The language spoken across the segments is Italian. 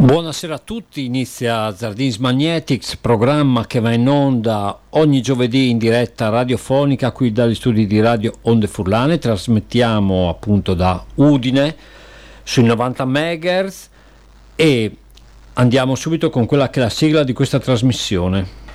Buonasera a tutti, inizia Zardins Magnetics, programma che va in onda ogni giovedì in diretta radiofonica qui dagli studi di Radio Onde Furlane, trasmettiamo appunto da Udine sui 90 MHz e andiamo subito con quella che è la sigla di questa trasmissione.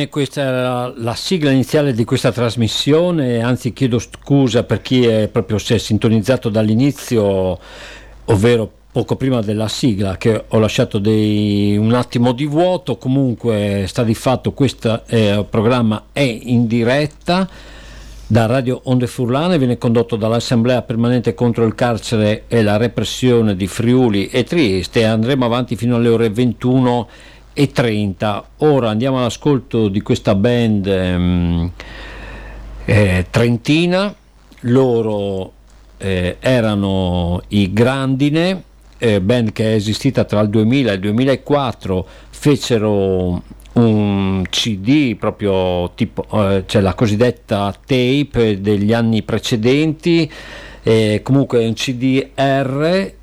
Bene, questa era la sigla iniziale di questa trasmissione, anzi chiedo scusa per chi è proprio si è sintonizzato dall'inizio, ovvero poco prima della sigla che ho lasciato dei, un attimo di vuoto, comunque sta di fatto questo eh, programma è in diretta da Radio Onde Furlane, viene condotto dall'Assemblea Permanente contro il carcere e la repressione di Friuli e Trieste. Andremo avanti fino alle ore 21 e 30. Ora andiamo all'ascolto di questa band ehm, eh, trentina, loro eh, erano i Grandine, eh, band che è esistita tra il 2000 e il 2004, fecero un CD proprio tipo, eh, cioè la cosiddetta tape degli anni precedenti eh, comunque un CDR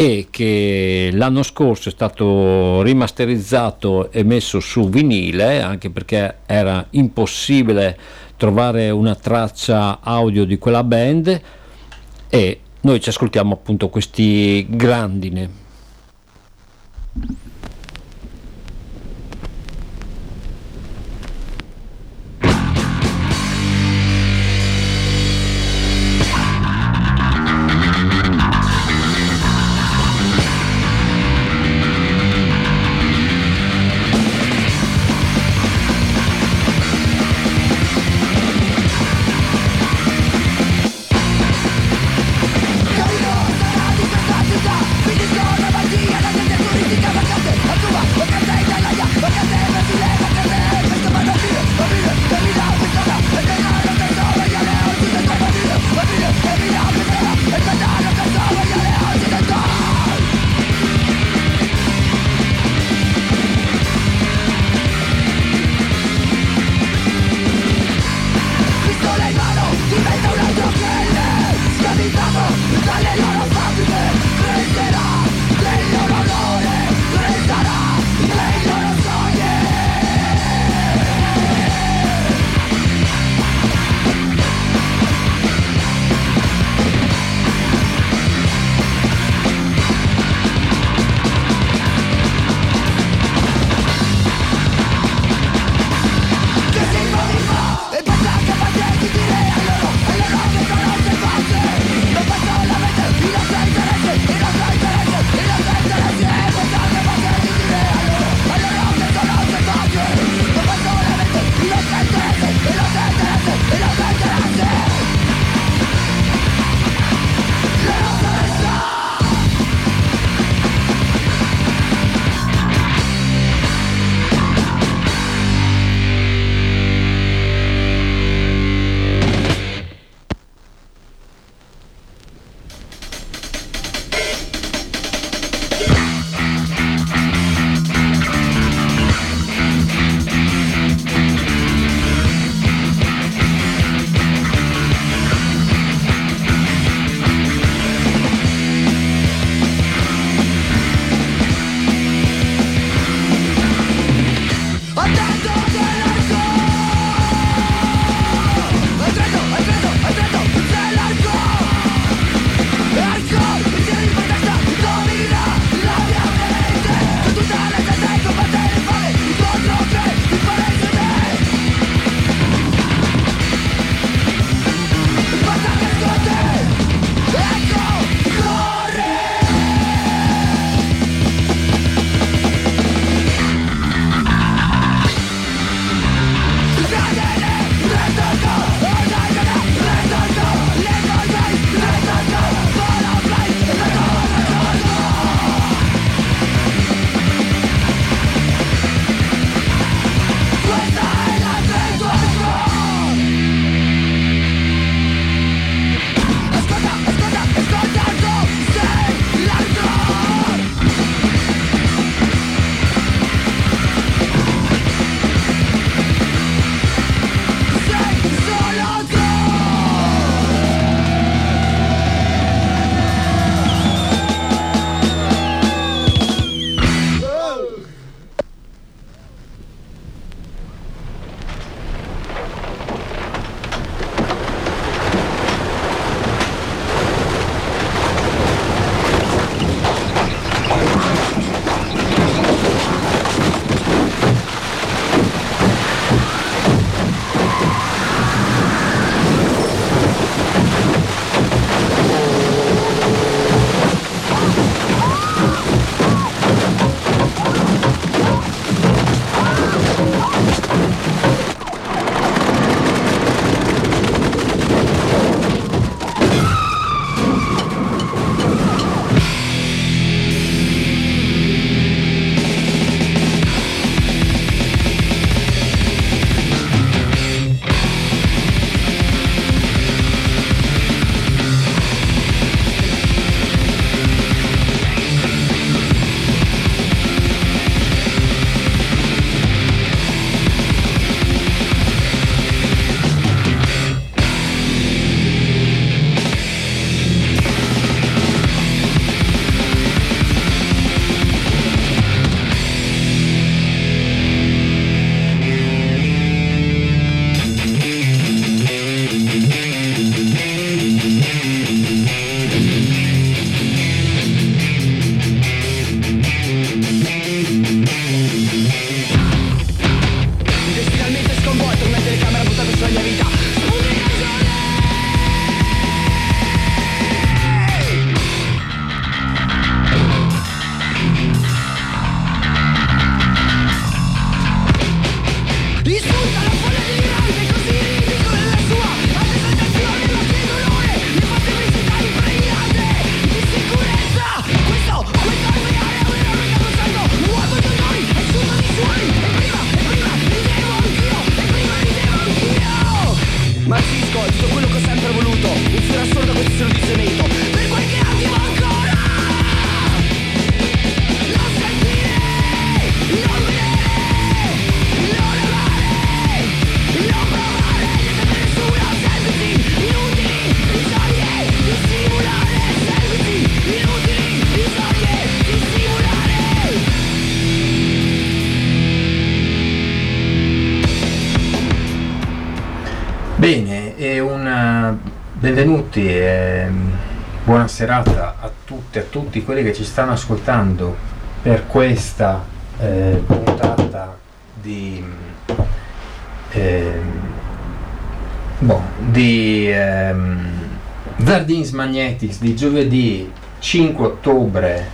e che l'anno scorso è stato rimasterizzato e messo su vinile anche perché era impossibile trovare una traccia audio di quella band e noi ci ascoltiamo appunto questi grandine. Benvenuti e buona serata a tutte e a tutti quelli che ci stanno ascoltando per questa eh, puntata di, eh, boh, di ehm, Verdins Magnetics di giovedì 5 ottobre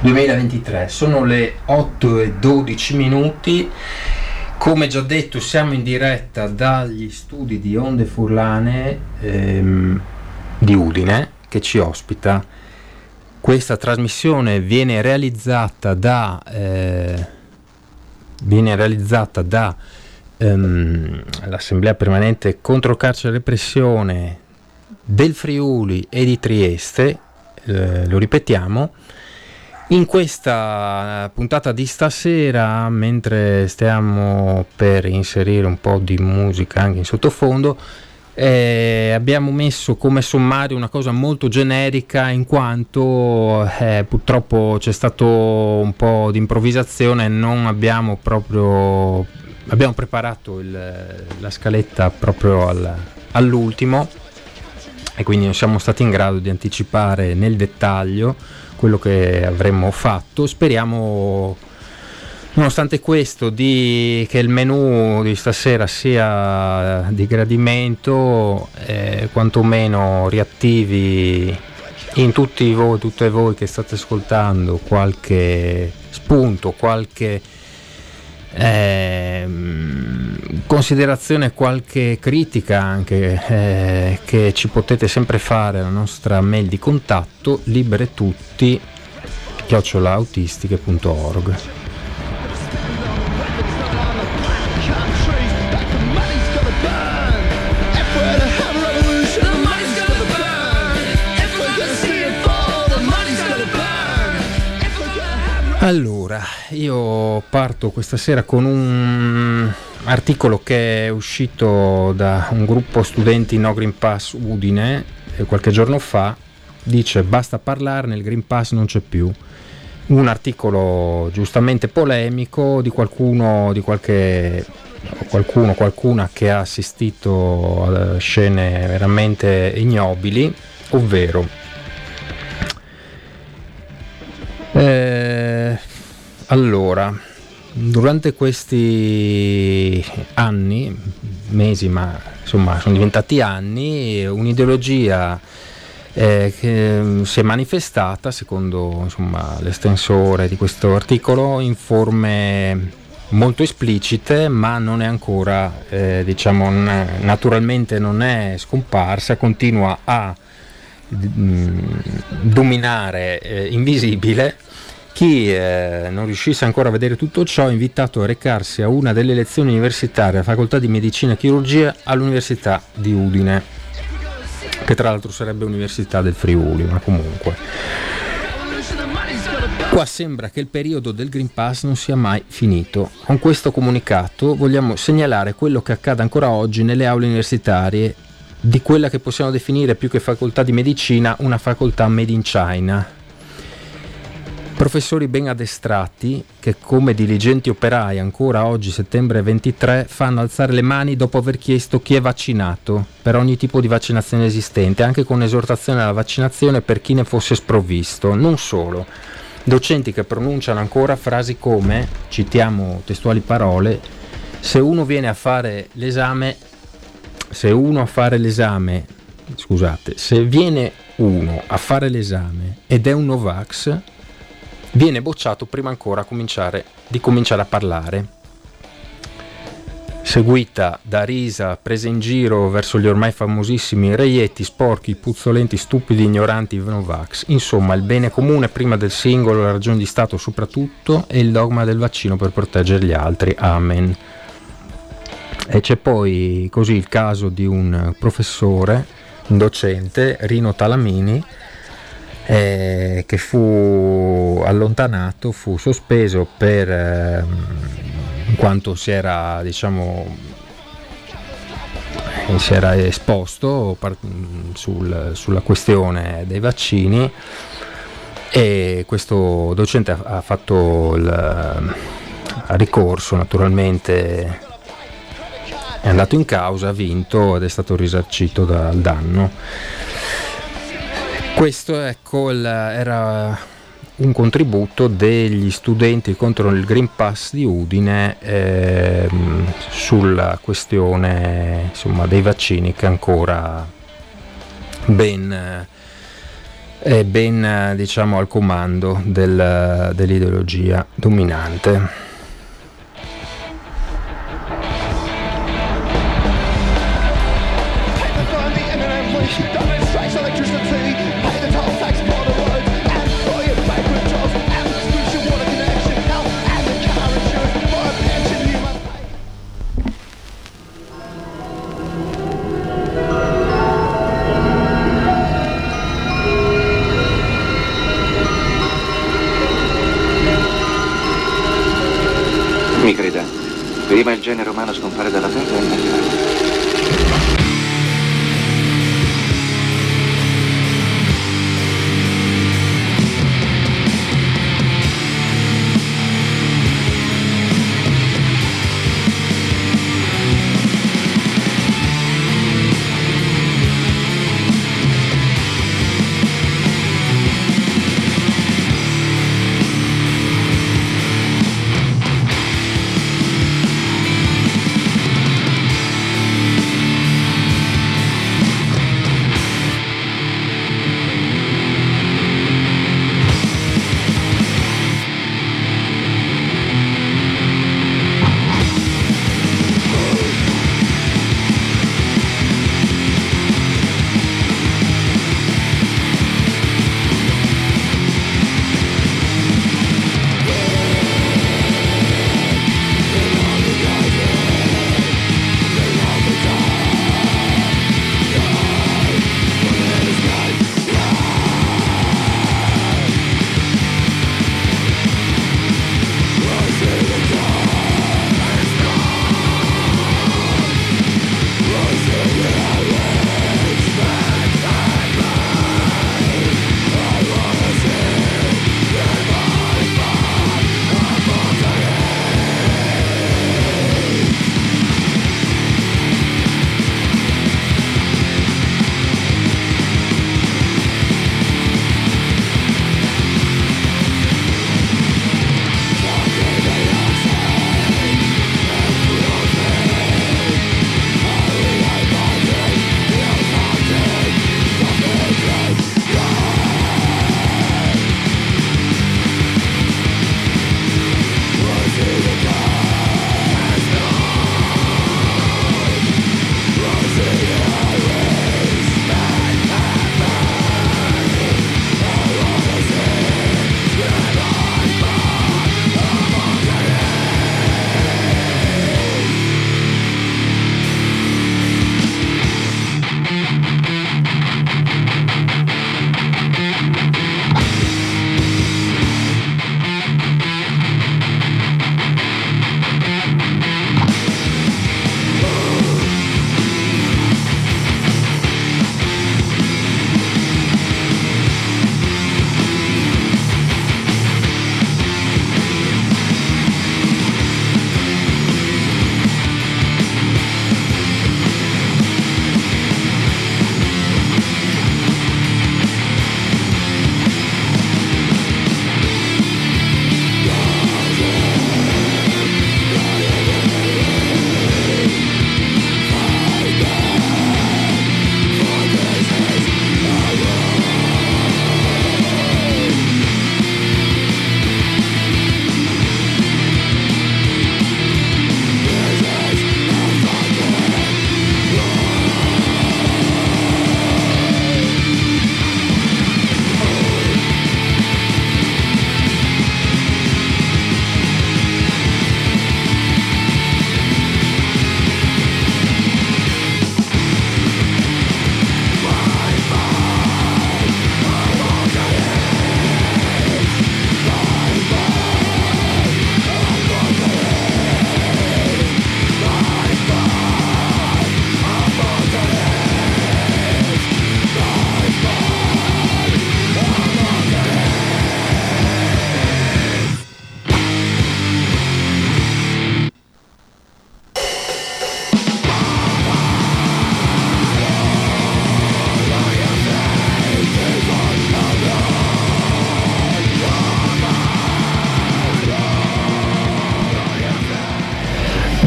2023 sono le 8 e 12 minuti come già detto siamo in diretta dagli studi di Onde Furlane ehm, di Udine che ci ospita. Questa trasmissione viene realizzata da, eh, viene realizzata da ehm, l'Assemblea Permanente contro Carcere e Repressione del Friuli e di Trieste, eh, lo ripetiamo, in questa puntata di stasera, mentre stiamo per inserire un po' di musica anche in sottofondo, eh, abbiamo messo come sommario una cosa molto generica in quanto eh, purtroppo c'è stato un po' di improvvisazione e non abbiamo proprio abbiamo preparato il, la scaletta proprio al, all'ultimo e quindi non siamo stati in grado di anticipare nel dettaglio quello che avremmo fatto. Speriamo, nonostante questo, di, che il menù di stasera sia di gradimento, eh, quantomeno riattivi in tutti voi, tutte voi che state ascoltando qualche spunto, qualche eh, considerazione, qualche critica anche eh, che ci potete sempre fare alla nostra mail di contatto libere tutti chiocciolaautistiche.org Allora, io parto questa sera con un articolo che è uscito da un gruppo studenti No Green Pass Udine eh, qualche giorno fa. Dice basta parlarne, il Green Pass non c'è più. Un articolo giustamente polemico di qualcuno, di qualche qualcuno, qualcuna che ha assistito a scene veramente ignobili, ovvero eh, allora, durante questi anni, mesi, ma insomma sono diventati anni, un'ideologia eh, che si è manifestata, secondo insomma, l'estensore di questo articolo, in forme molto esplicite, ma non è ancora, eh, diciamo, naturalmente non è scomparsa, continua a dominare eh, invisibile. Chi eh, non riuscisse ancora a vedere tutto ciò è invitato a recarsi a una delle lezioni universitarie alla facoltà di medicina e chirurgia all'Università di Udine, che tra l'altro sarebbe Università del Friuli, ma comunque. Qua sembra che il periodo del Green Pass non sia mai finito. Con questo comunicato vogliamo segnalare quello che accade ancora oggi nelle aule universitarie di quella che possiamo definire più che facoltà di medicina una facoltà made in China. Professori ben addestrati che come diligenti operai ancora oggi settembre 23 fanno alzare le mani dopo aver chiesto chi è vaccinato per ogni tipo di vaccinazione esistente, anche con esortazione alla vaccinazione per chi ne fosse sprovvisto. Non solo, docenti che pronunciano ancora frasi come, citiamo testuali parole, se uno viene a fare l'esame se uno a fare l'esame, scusate, se viene uno a fare l'esame ed è un Novax, viene bocciato prima ancora cominciare, di cominciare a parlare. Seguita da risa prese in giro verso gli ormai famosissimi reietti, sporchi, puzzolenti, stupidi, ignoranti Novax. Insomma, il bene comune prima del singolo, la ragione di Stato soprattutto e il dogma del vaccino per proteggere gli altri. Amen. E c'è poi così il caso di un professore, un docente, Rino Talamini, eh, che fu allontanato, fu sospeso per, eh, quanto si era, diciamo, si era esposto sul, sulla questione dei vaccini e questo docente ha, ha fatto il ricorso naturalmente è andato in causa, ha vinto ed è stato risarcito dal danno. Questo ecco, era un contributo degli studenti contro il Green Pass di Udine eh, sulla questione insomma, dei vaccini che ancora ben, è ben diciamo, al comando del, dell'ideologia dominante. Il genere umano scompare dalla Terra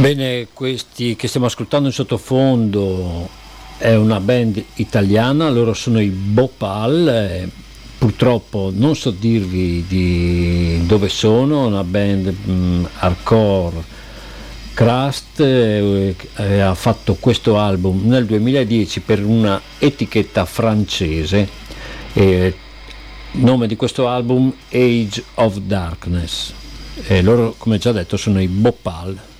Bene, questi che stiamo ascoltando in sottofondo è una band italiana, loro sono i Bopal, purtroppo non so dirvi di dove sono, una band mh, mm, hardcore Crust eh, eh, ha fatto questo album nel 2010 per una etichetta francese, eh, nome di questo album Age of Darkness. Loro, come già detto, sono i Bopal.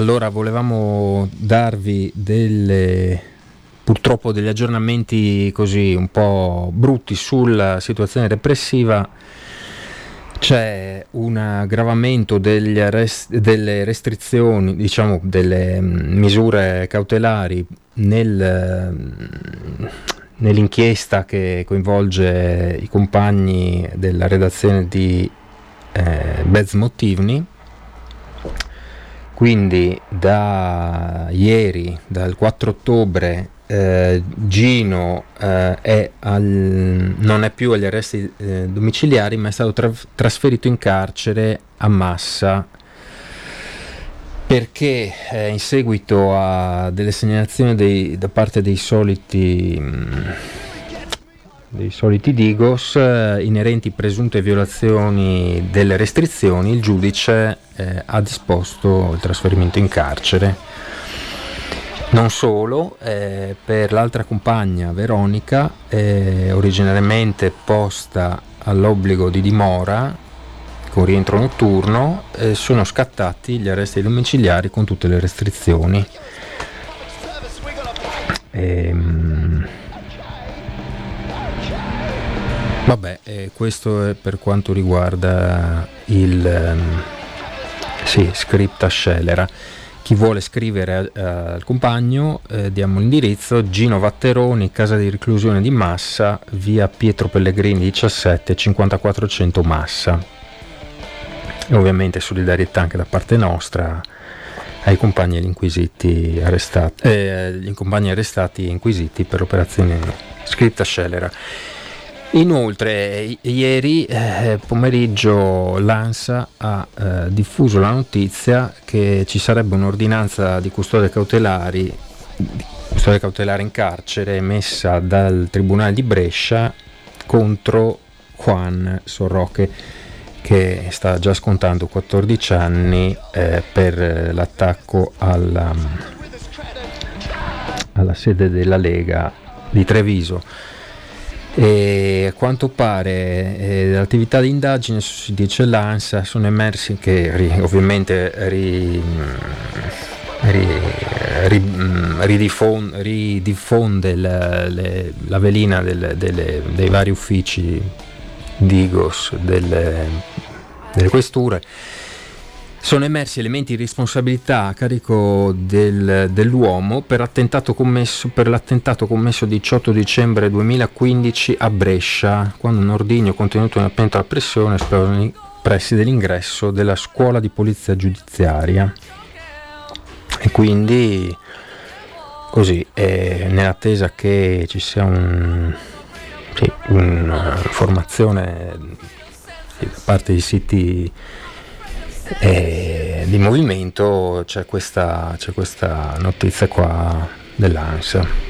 Allora volevamo darvi delle, purtroppo degli aggiornamenti così un po' brutti sulla situazione repressiva. C'è un aggravamento arrest- delle restrizioni, diciamo delle mm, misure cautelari nel, mm, nell'inchiesta che coinvolge i compagni della redazione di eh, Bez Motivni quindi da ieri, dal 4 ottobre, eh, Gino eh, è al, non è più agli arresti eh, domiciliari, ma è stato tra- trasferito in carcere a Massa. Perché eh, in seguito a delle segnalazioni dei, da parte dei soliti mh, mm, dei soliti Digos eh, inerenti presunte violazioni delle restrizioni, il giudice eh, ha disposto il trasferimento in carcere. Non solo, eh, per l'altra compagna Veronica, eh, originariamente posta all'obbligo di dimora con rientro notturno, eh, sono scattati gli arresti domiciliari con tutte le restrizioni. Ehm, Vabbè, eh, questo è per quanto riguarda il um, sì, script a Scellera. Chi vuole scrivere uh, al compagno, eh, diamo l'indirizzo Gino Vatteroni, casa di reclusione di Massa, via Pietro Pellegrini 17 5400 Massa. E ovviamente solidarietà anche da parte nostra ai compagni e inquisiti arrestati, eh, gli compagni arrestati e inquisiti per operazioni scritta Scellera. Inoltre, ieri eh, pomeriggio l'ANSA ha eh, diffuso la notizia che ci sarebbe un'ordinanza di custodia cautelare, custodia cautelare in carcere emessa dal Tribunale di Brescia contro Juan Sorroche che sta già scontando 14 anni eh, per l'attacco alla, alla sede della Lega di Treviso. E a quanto pare eh, dall'attività di indagine, si dice l'ANSA, sono emersi che ri, ovviamente ri, ri, ridifon, ridiffonde la, le, la velina del, delle, dei vari uffici Digos delle, delle questure sono emersi elementi di responsabilità a carico del, dell'uomo per, commesso, per, l'attentato commesso il 18 dicembre 2015 a Brescia, quando un ordigno contenuto in una pentola a pressione esplose nei pressi dell'ingresso della scuola di polizia giudiziaria. E quindi, così, eh, nell'attesa che ci sia un, sì, un'informazione da parte dei siti E di movimento c'è questa, c'è questa notizia qua dell'ANSA.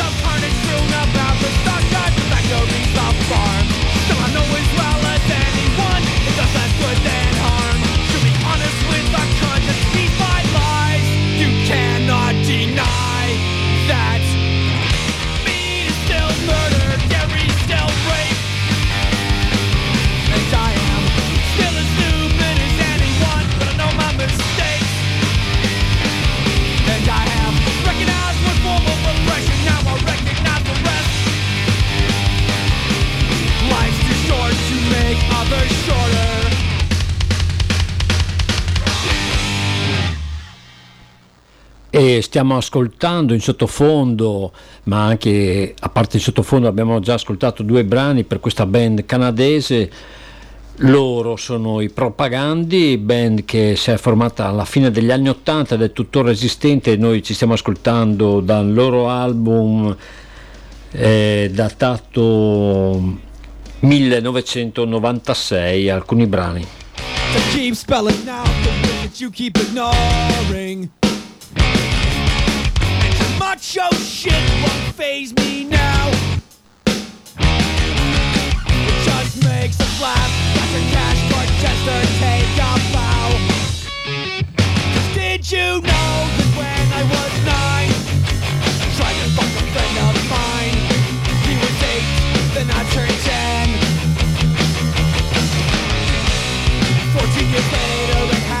stiamo ascoltando in sottofondo, ma anche a parte in sottofondo abbiamo già ascoltato due brani per questa band canadese. Loro sono i Propagandi, band che si è formata alla fine degli anni Ottanta ed è tuttora esistente. Noi ci stiamo ascoltando dal loro album eh, datato 1996, alcuni brani. to keep spelling out the that you keep ignoring. Macho shit won't phase me now. It just makes us laugh. Got your cash card to take a bow. Did you know that when I was nine, I tried to fuck a friend of mine? He was eight, then I turned ten. 14 years later, it happened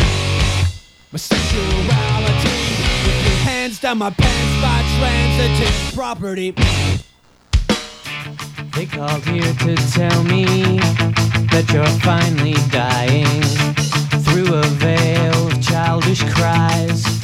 My sexuality with your hands down my pants by transitive property. They called here to tell me that you're finally dying through a veil of childish cries.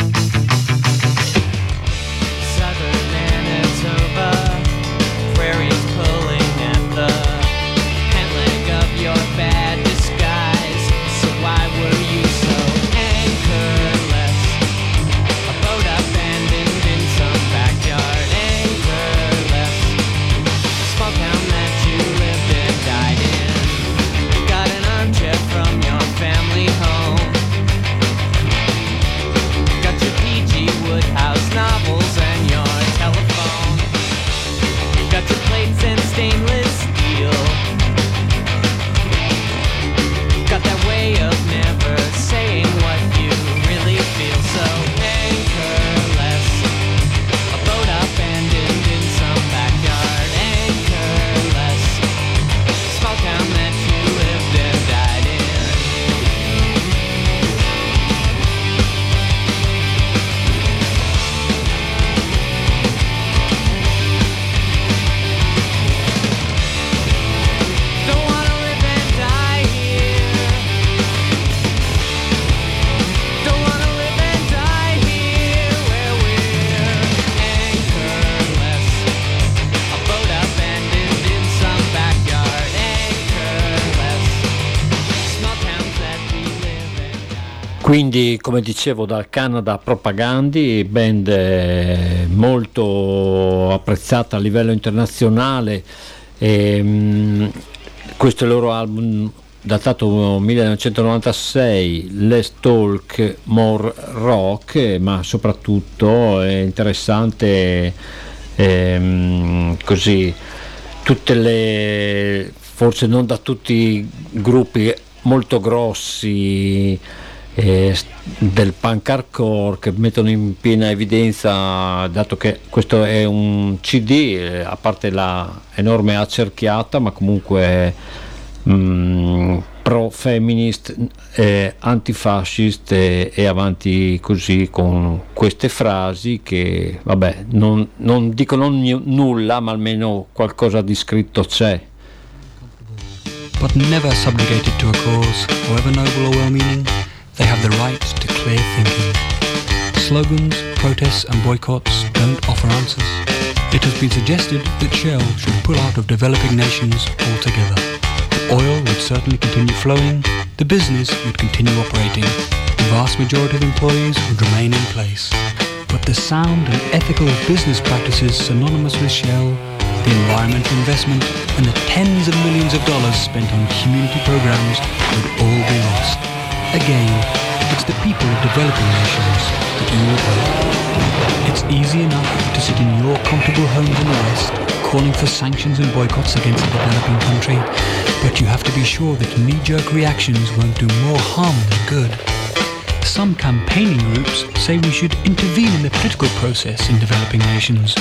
Quindi, come dicevo, dal Canada Propagandi, band eh, molto apprezzata a livello internazionale. ehm, questo è il loro album datato 1996, Let's Talk More Rock, ma soprattutto è interessante ehm, così tutte le forse non da tutti i gruppi molto grossi eh, del punk hardcore che mettono in piena evidenza dato che questo è un CD eh, a parte la enorme accerchiata ma comunque mm, pro feminist eh, antifascist e, e avanti così con queste frasi che vabbè non, non dicono ni- nulla ma almeno qualcosa di scritto c'è. But never subjugated to a cause, however noble or well-meaning, they have the right to clear thinking. Slogans, protests and boycotts don't offer answers. It has been suggested that Shell should pull out of developing nations altogether. The oil would certainly continue flowing, the business would continue operating, the vast majority of employees would remain in place. But the sound and ethical business practices synonymous with Shell the environmental investment, and the tens of millions of dollars spent on community programs would all be lost. Again, it's the people of developing nations that you will help. It's easy enough to sit in your comfortable homes in the West, calling for sanctions and boycotts against a developing country, but you have to be sure that knee-jerk reactions won't do more harm than good. Some campaigning groups say we should intervene in the political process in developing nations.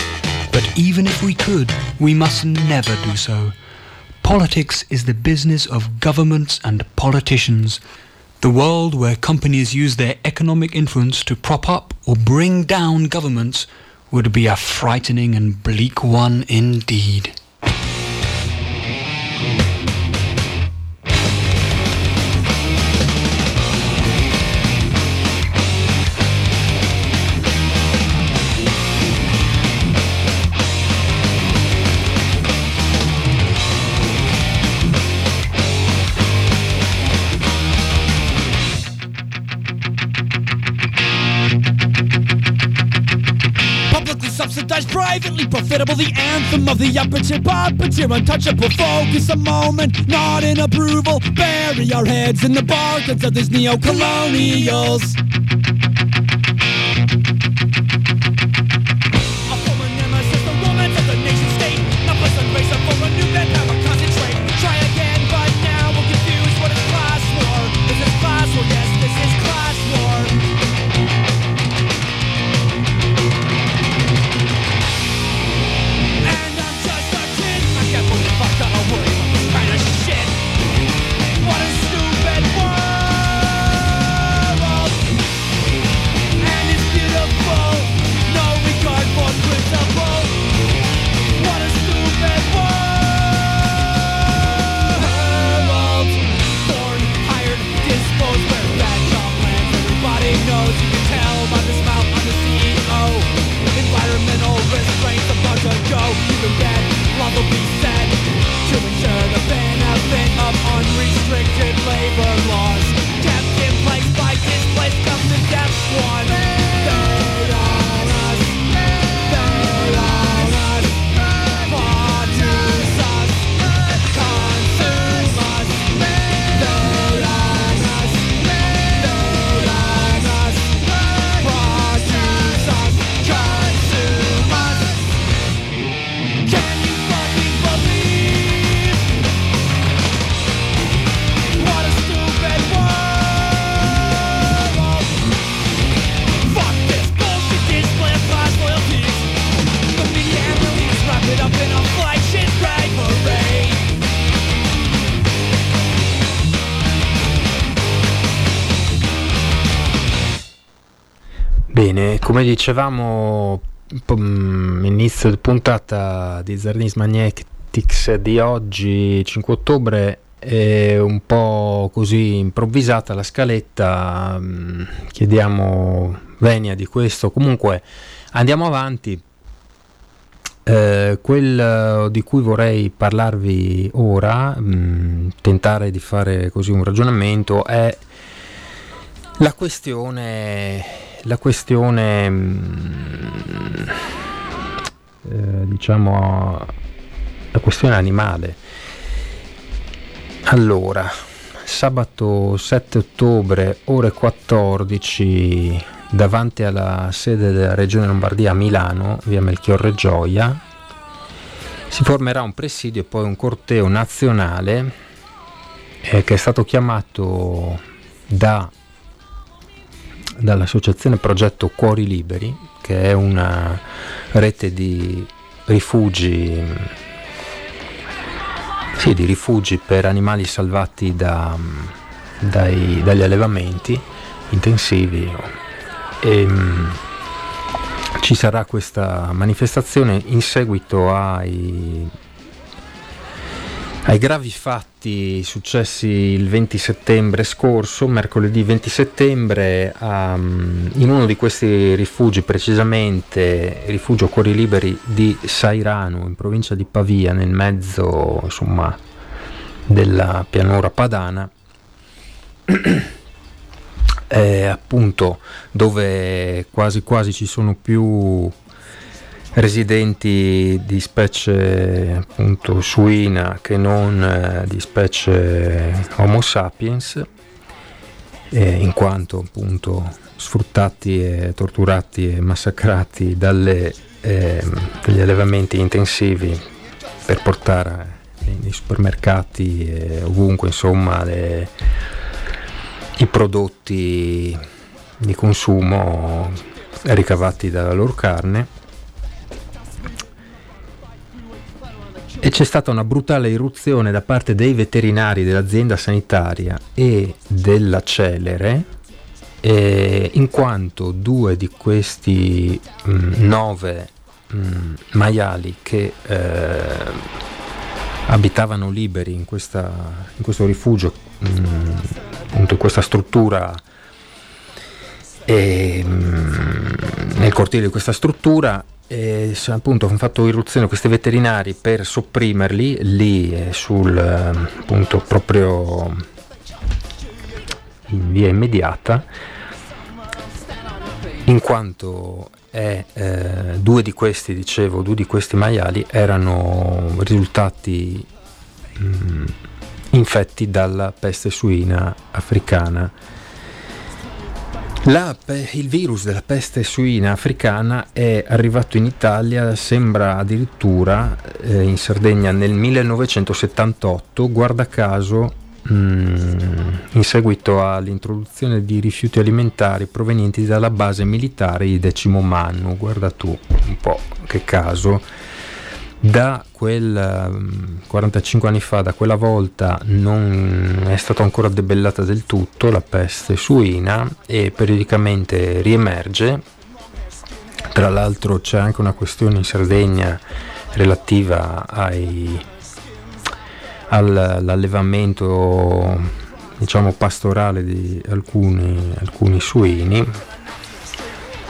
But even if we could, we must never do so. Politics is the business of governments and politicians. The world where companies use their economic influence to prop up or bring down governments would be a frightening and bleak one indeed. Privately profitable, the anthem of the upper tier, puppeteer, untouchable. Focus a moment, not in approval. Bury our heads in the barcodes of these neo-colonials. Come dicevamo inizio di puntata di Zardins Magnetics di oggi, 5 ottobre, è un po' così improvvisata la scaletta, mm, chiediamo venia di questo, comunque andiamo avanti. Eh, quel di cui vorrei parlarvi ora, mh, mm, tentare di fare così un ragionamento, è la questione, la questione mh, eh, diciamo, la questione animale. Allora, sabato 7 ottobre, ore 14, davanti alla sede della Regione Lombardia a Milano, via Melchiorre Gioia, si formerà un presidio e poi un corteo nazionale eh, che è stato chiamato da, dall'associazione Progetto Cuori Liberi, che è una rete di rifugi, sì, di rifugi per animali salvati da, dai, dagli allevamenti intensivi. E, um, ci sarà questa manifestazione in seguito ai, ai gravi fatti successi il 20 settembre scorso, mercoledì 20 settembre, um, in uno di questi rifugi, precisamente rifugio Cuori Liberi di Sairano, in provincia di Pavia, nel mezzo insomma, della pianura padana. eh, appunto dove quasi quasi ci sono più residenti di specie appunto suina che non eh, di specie Homo sapiens eh, in quanto appunto sfruttati e torturati e massacrati dalle, eh, dagli allevamenti intensivi per portare nei supermercati e ovunque insomma le, i prodotti di consumo ricavati dalla loro carne e c'è stata una brutale irruzione da parte dei veterinari dell'azienda sanitaria e della Celere eh, in quanto due di questi mh, mm, nove mh, mm, maiali che eh, abitavano liberi in, questa, in questo rifugio mh, mm, in questa struttura e, mm, nel cortile di questa struttura e appunto hanno fatto irruzione questi veterinari per sopprimerli lì eh, sul appunto proprio in via immediata in quanto è, eh, due di questi dicevo due di questi maiali erano risultati mh, mm, infetti dalla peste suina africana. La, il virus della peste suina africana è arrivato in Italia, sembra addirittura eh, in Sardegna nel 1978, guarda caso mh, mm, in seguito all'introduzione di rifiuti alimentari provenienti dalla base militare di Decimo Mannu, guarda tu un po' che caso da quel 45 ehm, anni fa, da quella volta non è stata ancora debellata del tutto la peste suina e periodicamente riemerge. Tra l'altro c'è anche una questione in Sardegna relativa ai, all'allevamento diciamo pastorale di alcuni, alcuni suini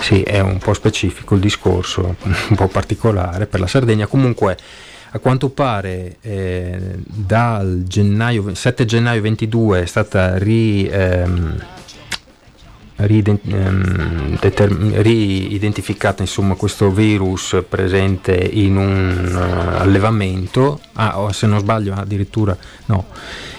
sì, è un po' specifico il discorso, un po' particolare per la Sardegna. Comunque, a quanto pare, eh, dal gennaio, 7 gennaio 22 è stata ri, ehm, ehm riidentificata insomma, questo virus presente in un uh, allevamento, ah, se non sbaglio addirittura no,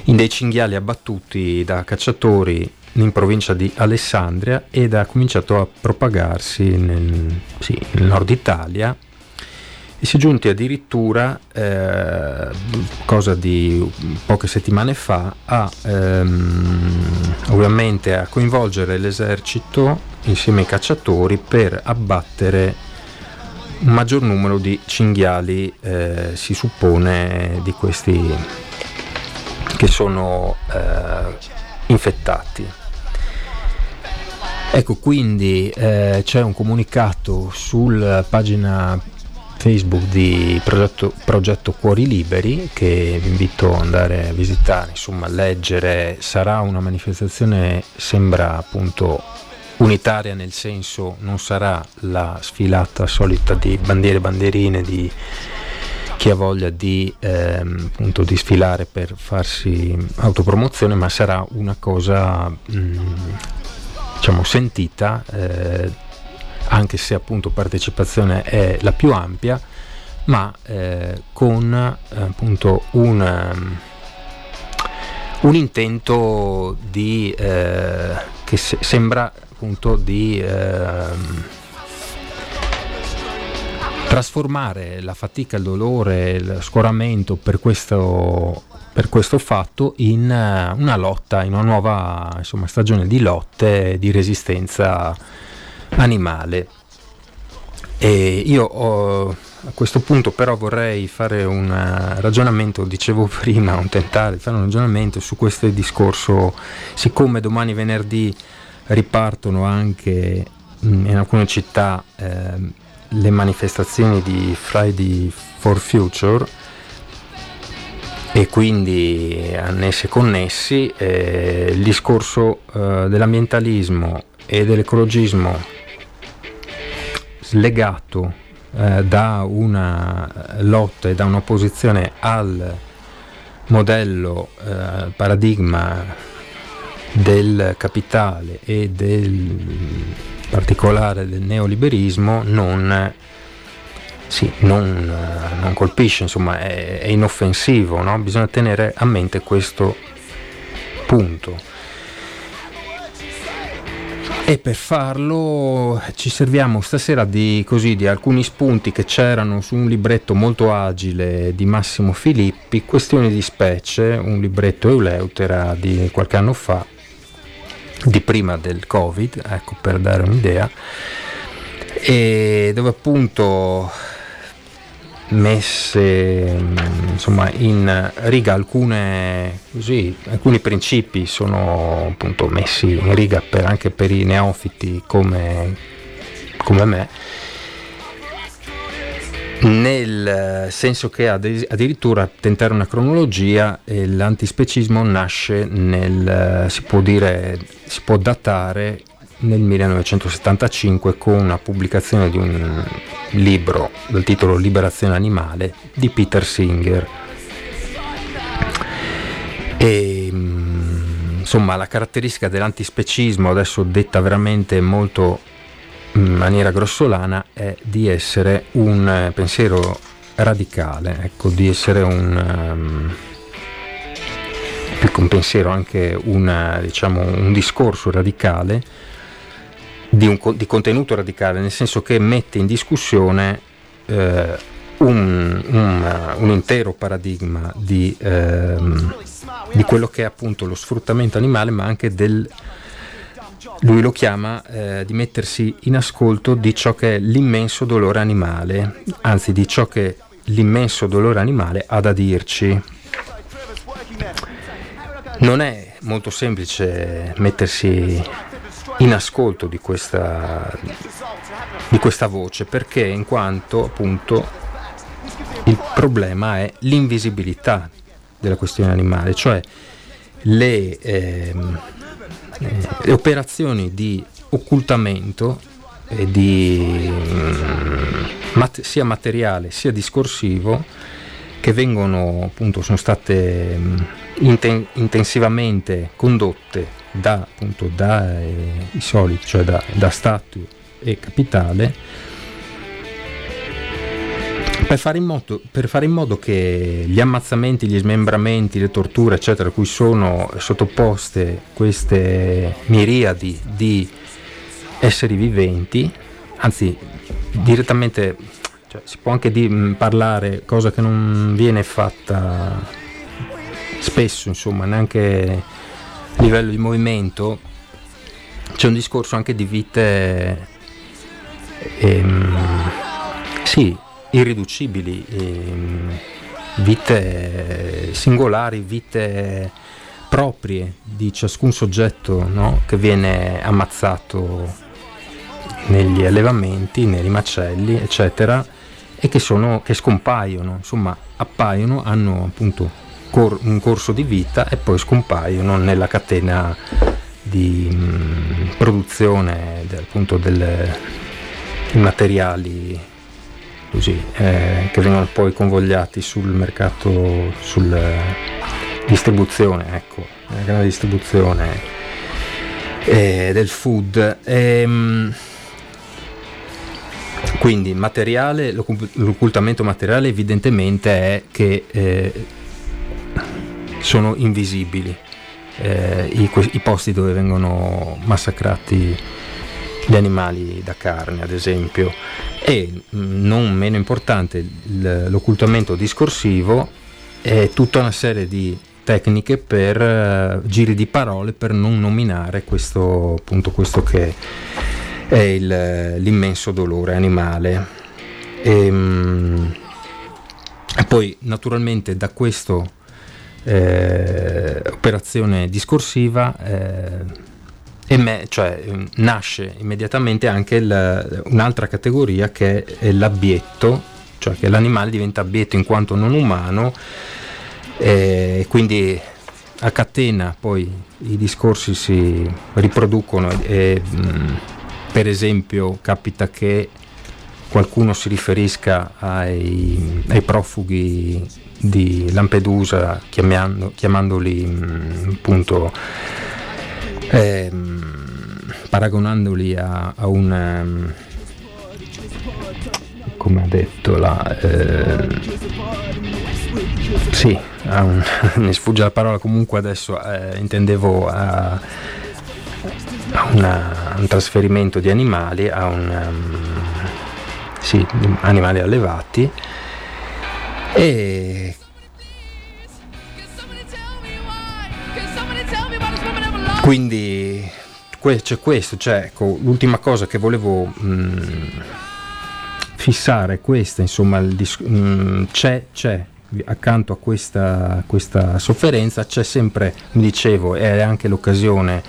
in dei cinghiali abbattuti da cacciatori in provincia di Alessandria ed ha cominciato a propagarsi nel, sì, nel nord Italia e si è giunti addirittura, eh, cosa di poche settimane fa, a, ehm, ovviamente a coinvolgere l'esercito insieme ai cacciatori per abbattere un maggior numero di cinghiali, eh, si suppone, di questi che sono eh, infettati. Ecco, quindi eh, c'è un comunicato sulla pagina Facebook di progetto, progetto, Cuori Liberi che vi invito ad andare a visitare, insomma a leggere. Sarà una manifestazione, sembra appunto unitaria nel senso non sarà la sfilata solita di bandiere e bandierine di chi ha voglia di, ehm, appunto, di sfilare per farsi autopromozione, ma sarà una cosa mh, diciamo sentita, eh, anche se appunto partecipazione è la più ampia, ma eh, con appunto un, un, intento di, eh, che se- sembra appunto di ehm, trasformare la fatica, il dolore, il scoramento per questo, per questo fatto in eh, una lotta, in una nuova insomma, stagione di lotte di resistenza animale. E io ho, a questo punto però vorrei fare un ragionamento, dicevo prima, un tentare di fare un ragionamento su questo discorso, siccome domani venerdì ripartono anche in alcune città eh, le manifestazioni di Friday for Future e quindi annessi e connessi, eh, il discorso eh, dell'ambientalismo e dell'ecologismo slegato eh, da una lotta e da un'opposizione al modello eh, paradigma del capitale e del particolare del neoliberismo non, sì, non, non colpisce, insomma è, è inoffensivo, no? bisogna tenere a mente questo punto. E per farlo ci serviamo stasera di, così, di, alcuni spunti che c'erano su un libretto molto agile di Massimo Filippi, Questioni di specie, un libretto Euleutera di qualche anno fa, di prima del Covid, ecco per dare un'idea, e dove appunto messe insomma in riga. Alcune così, alcuni principi sono appunto messi in riga per, anche per i neofiti come, come me. Nel senso che addirittura tentare una cronologia l'antispecismo nasce nel si può dire si può datare nel 1975 con la pubblicazione di un libro dal titolo Liberazione animale di Peter Singer. E mm, insomma la caratteristica dell'antispecismo adesso detta veramente molto in maniera grossolana è di essere un eh, pensiero radicale, ecco, di essere un, um, più che un pensiero, anche una, diciamo, un discorso radicale, di, un, di, contenuto radicale, nel senso che mette in discussione eh, un, un, un, intero paradigma di, ehm, di quello che è appunto lo sfruttamento animale, ma anche del lui lo chiama eh, di mettersi in ascolto di ciò che è l'immenso dolore animale, anzi di ciò che l'immenso dolore animale ha da dirci. Non è molto semplice mettersi in ascolto di questa, di questa voce perché in quanto appunto il problema è l'invisibilità della questione animale, cioè le... Ehm, eh, le operazioni di occultamento e di, mm, mat- sia materiale sia discorsivo che vengono appunto sono state mm, inten- intensivamente condotte da appunto da eh, i soliti cioè da, da Stato e capitale per fare, modo, per fare, in modo, che gli ammazzamenti, gli smembramenti, le torture, eccetera, a cui sono sottoposte queste miriadi di esseri viventi, anzi direttamente cioè, si può anche di, mm, parlare, cosa che non viene fatta spesso, insomma, neanche livello di movimento, c'è un discorso anche di vite... Ehm, sì, irriducibili, ehm, vite singolari, vite proprie di ciascun soggetto no? che viene ammazzato negli allevamenti, nei macelli, eccetera, e che, sono, che scompaiono, insomma appaiono, hanno appunto cor- un corso di vita e poi scompaiono nella catena di mh, mm, produzione de, appunto dei materiali così, eh, che vengono poi convogliati sul mercato, sulla distribuzione, ecco, la grande distribuzione eh, del food. E, ehm, mh, quindi materiale, l'occultamento materiale evidentemente è che eh, sono invisibili eh, i, i, posti dove vengono massacrati gli animali da carne, ad esempio, e mm, non meno importante l'occultamento discorsivo è tutta una serie di tecniche per uh, giri di parole per non nominare questo, appunto, questo che è il, l'immenso dolore animale. Ehm, e poi naturalmente da questa eh, operazione discorsiva eh, eme, cioè, nasce immediatamente anche il, un'altra categoria che è l'abbietto, cioè che l'animale diventa abbietto in quanto non umano e quindi a catena poi i discorsi si riproducono e mh, per esempio capita che qualcuno si riferisca ai, ai profughi di Lampedusa chiamando, chiamandoli mh, appunto ehm, paragonandoli a, a un um, come ha detto la eh, sì un, mi sfugge la parola comunque adesso eh, intendevo a, a una, un trasferimento di animali a un um, sì, animali allevati e quindi c'è questo, cioè, ecco, l'ultima cosa che volevo mh, mm, fissare è questa, insomma, dis- mh, mm, c'è, c'è accanto a questa, questa, sofferenza c'è sempre, mi dicevo, è anche l'occasione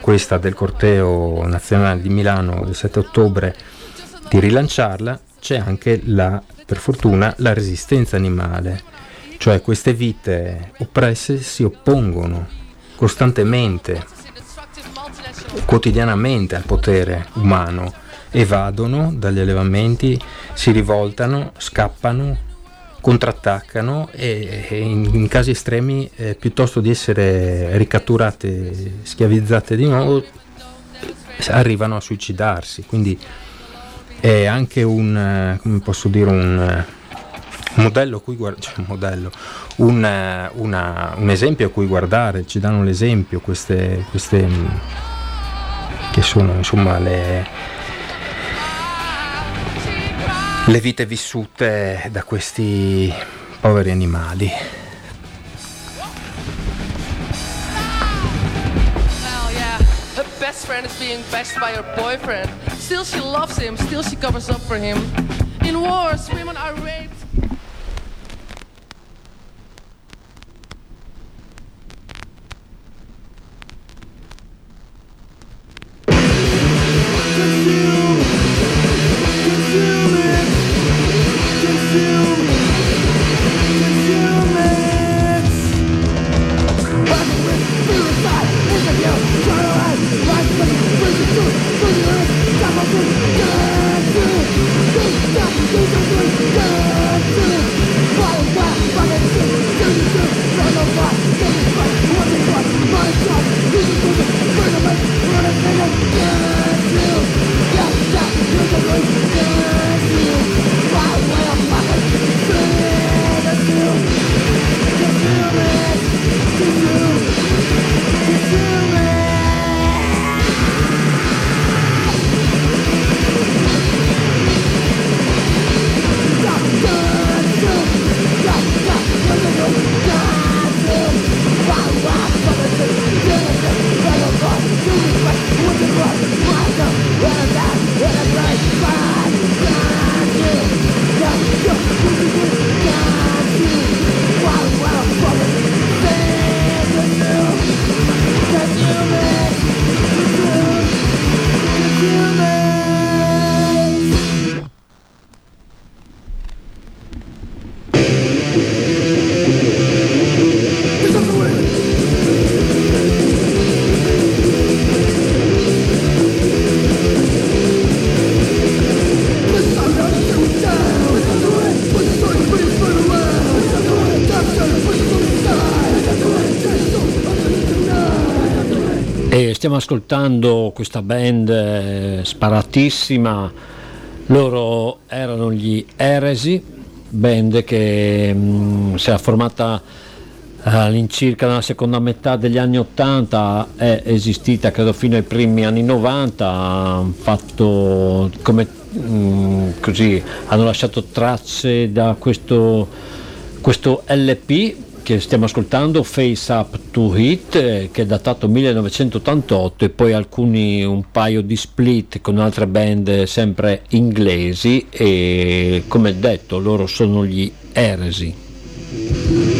questa del corteo nazionale di Milano del 7 ottobre di rilanciarla, c'è anche la, per fortuna, la resistenza animale, cioè queste vite oppresse si oppongono costantemente quotidianamente al potere umano, evadono dagli allevamenti, si rivoltano, scappano, contrattaccano e, e in, in, casi estremi eh, piuttosto di essere ricatturate, schiavizzate di nuovo, arrivano a suicidarsi. Quindi è anche un, come posso dire, un, un modello cui guardare, cioè modello, un, una, un esempio a cui guardare, ci danno l'esempio queste, queste che sono insomma le, le vite vissute da questi poveri animali. Best friend is being bashed by her boyfriend. Still, she loves him, still, she covers up for him. In wars, women are raped. Ascoltando questa band eh, sparatissima, loro erano gli Eresi, band che mh, si è formata eh, all'incirca nella seconda metà degli anni 80, è esistita credo fino ai primi anni 90, hanno fatto come mh, così, hanno lasciato tracce da questo, questo LP che stiamo ascoltando Face Up to Hit eh, che è datato 1988 e poi alcuni un paio di split con altre band sempre inglesi e come detto loro sono gli Eresi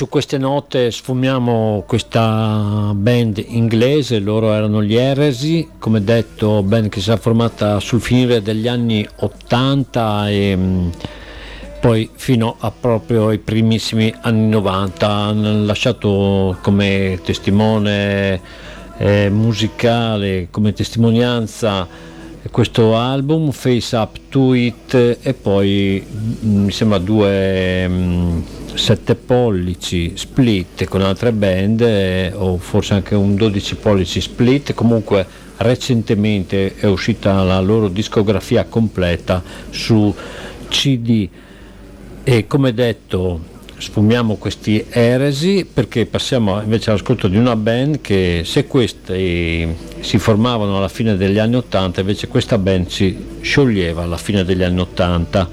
su queste note sfumiamo questa band inglese, loro erano gli Eresi, come detto band che si è formata sul finire degli anni 80 e mh, poi fino a proprio ai primissimi anni 90 hanno lasciato come testimone eh, musicale, come testimonianza questo album Face Up to It e poi mh, mi sembra due mh, 7 pollici split con altre band eh, o forse anche un 12 pollici split. Comunque recentemente è uscita la loro discografia completa su CD e come detto sfumiamo questi eresi perché passiamo invece all'ascolto di una band che se questi si formavano alla fine degli anni 80 invece questa band si scioglieva alla fine degli anni 80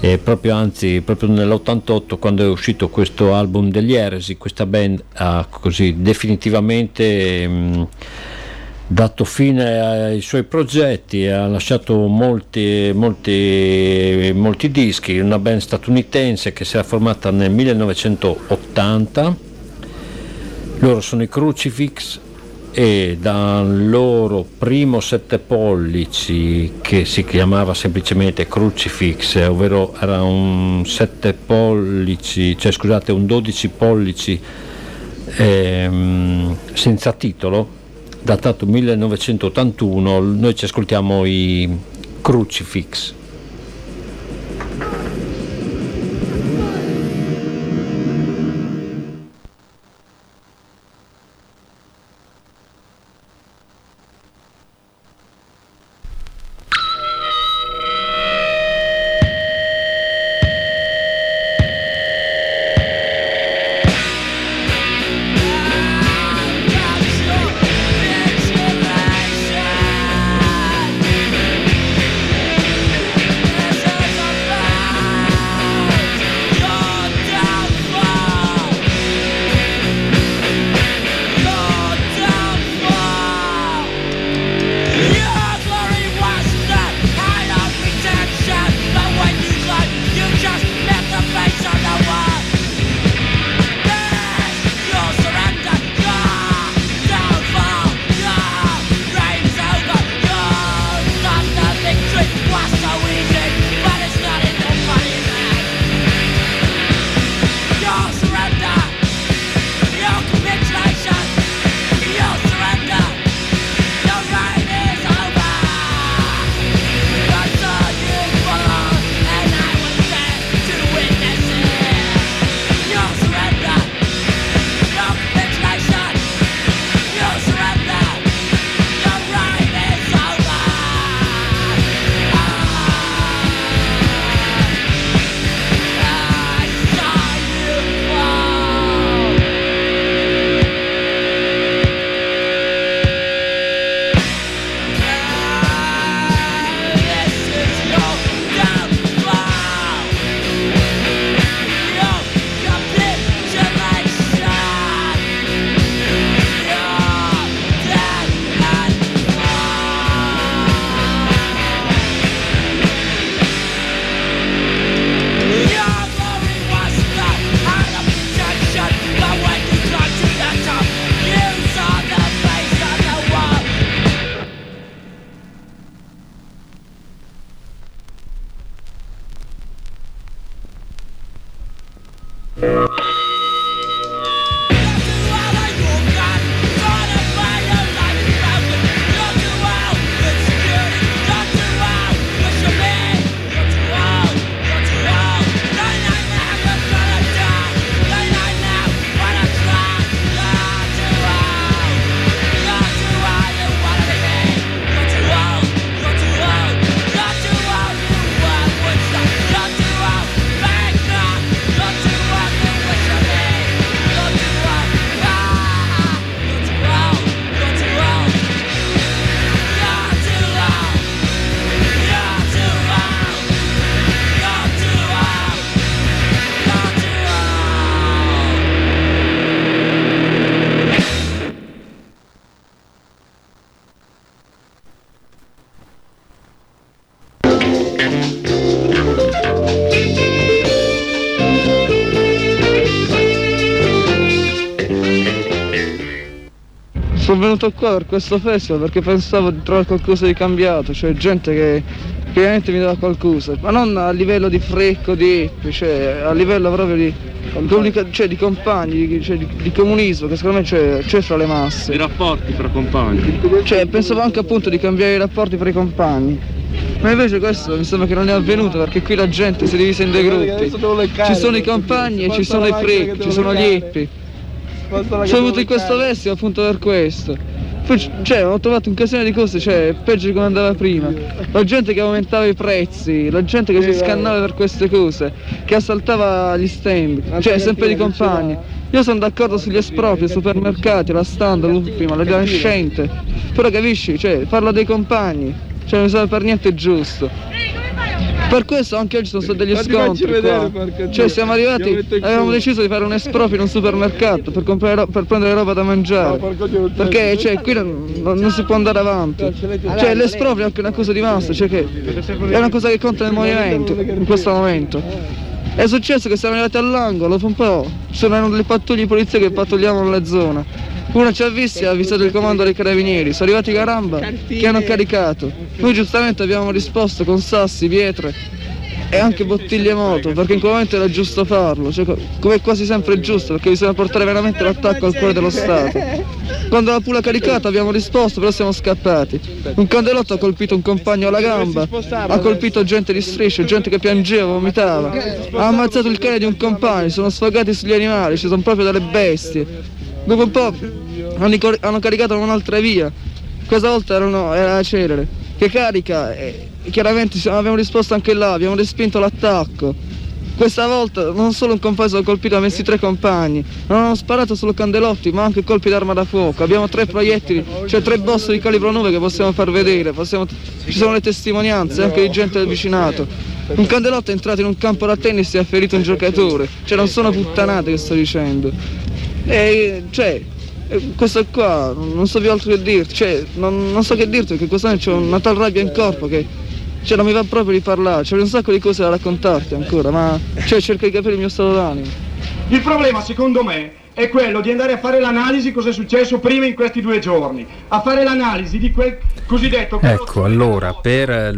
e proprio anzi proprio nell'88 quando è uscito questo album degli Eresi questa band ha così definitivamente mh, dato fine ai suoi progetti ha lasciato molti, molti, molti dischi una band statunitense che si era formata nel 1980 loro sono i Crucifix e dal loro primo 7 pollici che si chiamava semplicemente Crucifix, ovvero era un 7 pollici, cioè scusate, un 12 pollici ehm, senza titolo, datato 1981, noi ci ascoltiamo i Crucifix. Sono venuto qua per questo festival perché pensavo di trovare qualcosa di cambiato, cioè gente che, che veramente mi dava qualcosa, ma non a livello di frecco, di hippie, cioè a livello proprio di, comunica- cioè, di compagni, di, cioè, di- di comunismo che secondo me c'è, c'è fra le masse. I rapporti fra compagni. Cioè, pensavo anche appunto di cambiare i rapporti fra i compagni. Ma invece questo mi sembra che non è avvenuto perché qui la gente si è divisa in due gruppi. Ci sono i compagni e ci sono i freak, ci sono gli hippie. Sono venuto in questo festival appunto per questo. Poi cioè, ho trovato un casino di cose, cioè, peggio di come andava prima. La gente che aumentava i prezzi, la gente che si scannava per queste cose, che assaltava gli stand, cioè sempre di compagni. Io sono d'accordo sugli espropri, i supermercati, la stand, l'ultima, la rinascente. Però capisci, cioè, parlo dei compagni, cioè non mi sembra per niente giusto. Per questo anche oggi sono stati degli scontri qua. Cioè siamo arrivati, avevamo deciso di fare un esproprio in un supermercato per, comprare per prendere roba da mangiare. Perché cioè, qui non, non- si può andare avanti. Cioè l'esproprio è anche una cosa di massa, cioè che è una cosa che conta nel movimento, in questo momento. È successo che siamo arrivati all'angolo, dopo un po' ci sono delle pattuglie di polizia che pattugliavano la zona. Uno ci ha visti e ha avvisato il comando dei carabinieri, sono arrivati caramba che hanno caricato. Noi giustamente abbiamo risposto con sassi, pietre e anche bottiglie moto, perché in quel momento era giusto farlo, cioè, co- come è quasi sempre giusto, perché bisogna portare veramente l'attacco al cuore dello Stato. Quando la pula caricata abbiamo risposto, però siamo scappati. Un candelotto ha colpito un compagno alla gamba, ha colpito gente di strisce, gente che piangeva, vomitava, ha ammazzato il cane di un compagno, sono sfogati sugli animali, ci sono proprio delle bestie. Dopo un po' hanno, hanno caricato un'altra via, questa volta erano, era Cerere, che carica e chiaramente abbiamo risposto anche là, abbiamo respinto l'attacco. Questa volta non solo un compagno sono colpito, ma messi tre compagni. Non hanno sparato solo candelotti, ma anche colpi d'arma da fuoco. Abbiamo tre proiettili, cioè tre boss di calibro 9 che possiamo far vedere. possiamo- Ci sono le testimonianze anche di gente del vicinato. Un candelotto è entrato in un campo da tennis e ha ferito un giocatore. Cioè non sono puttanate che sto dicendo. E cioè, eh, questo qua, non so più altro che dirti, cioè, non, non so che dirti perché quest'anno c'ho una tal rabbia in corpo che cioè, non mi va proprio di parlare, c'è un sacco di cose da raccontarti ancora, ma cioè, cerco di capire il mio stato d'animo. Il problema, secondo me, è quello di andare a fare l'analisi cosa è successo prima in questi due giorni, a fare l'analisi di quel cosiddetto Ecco, allora, per mm,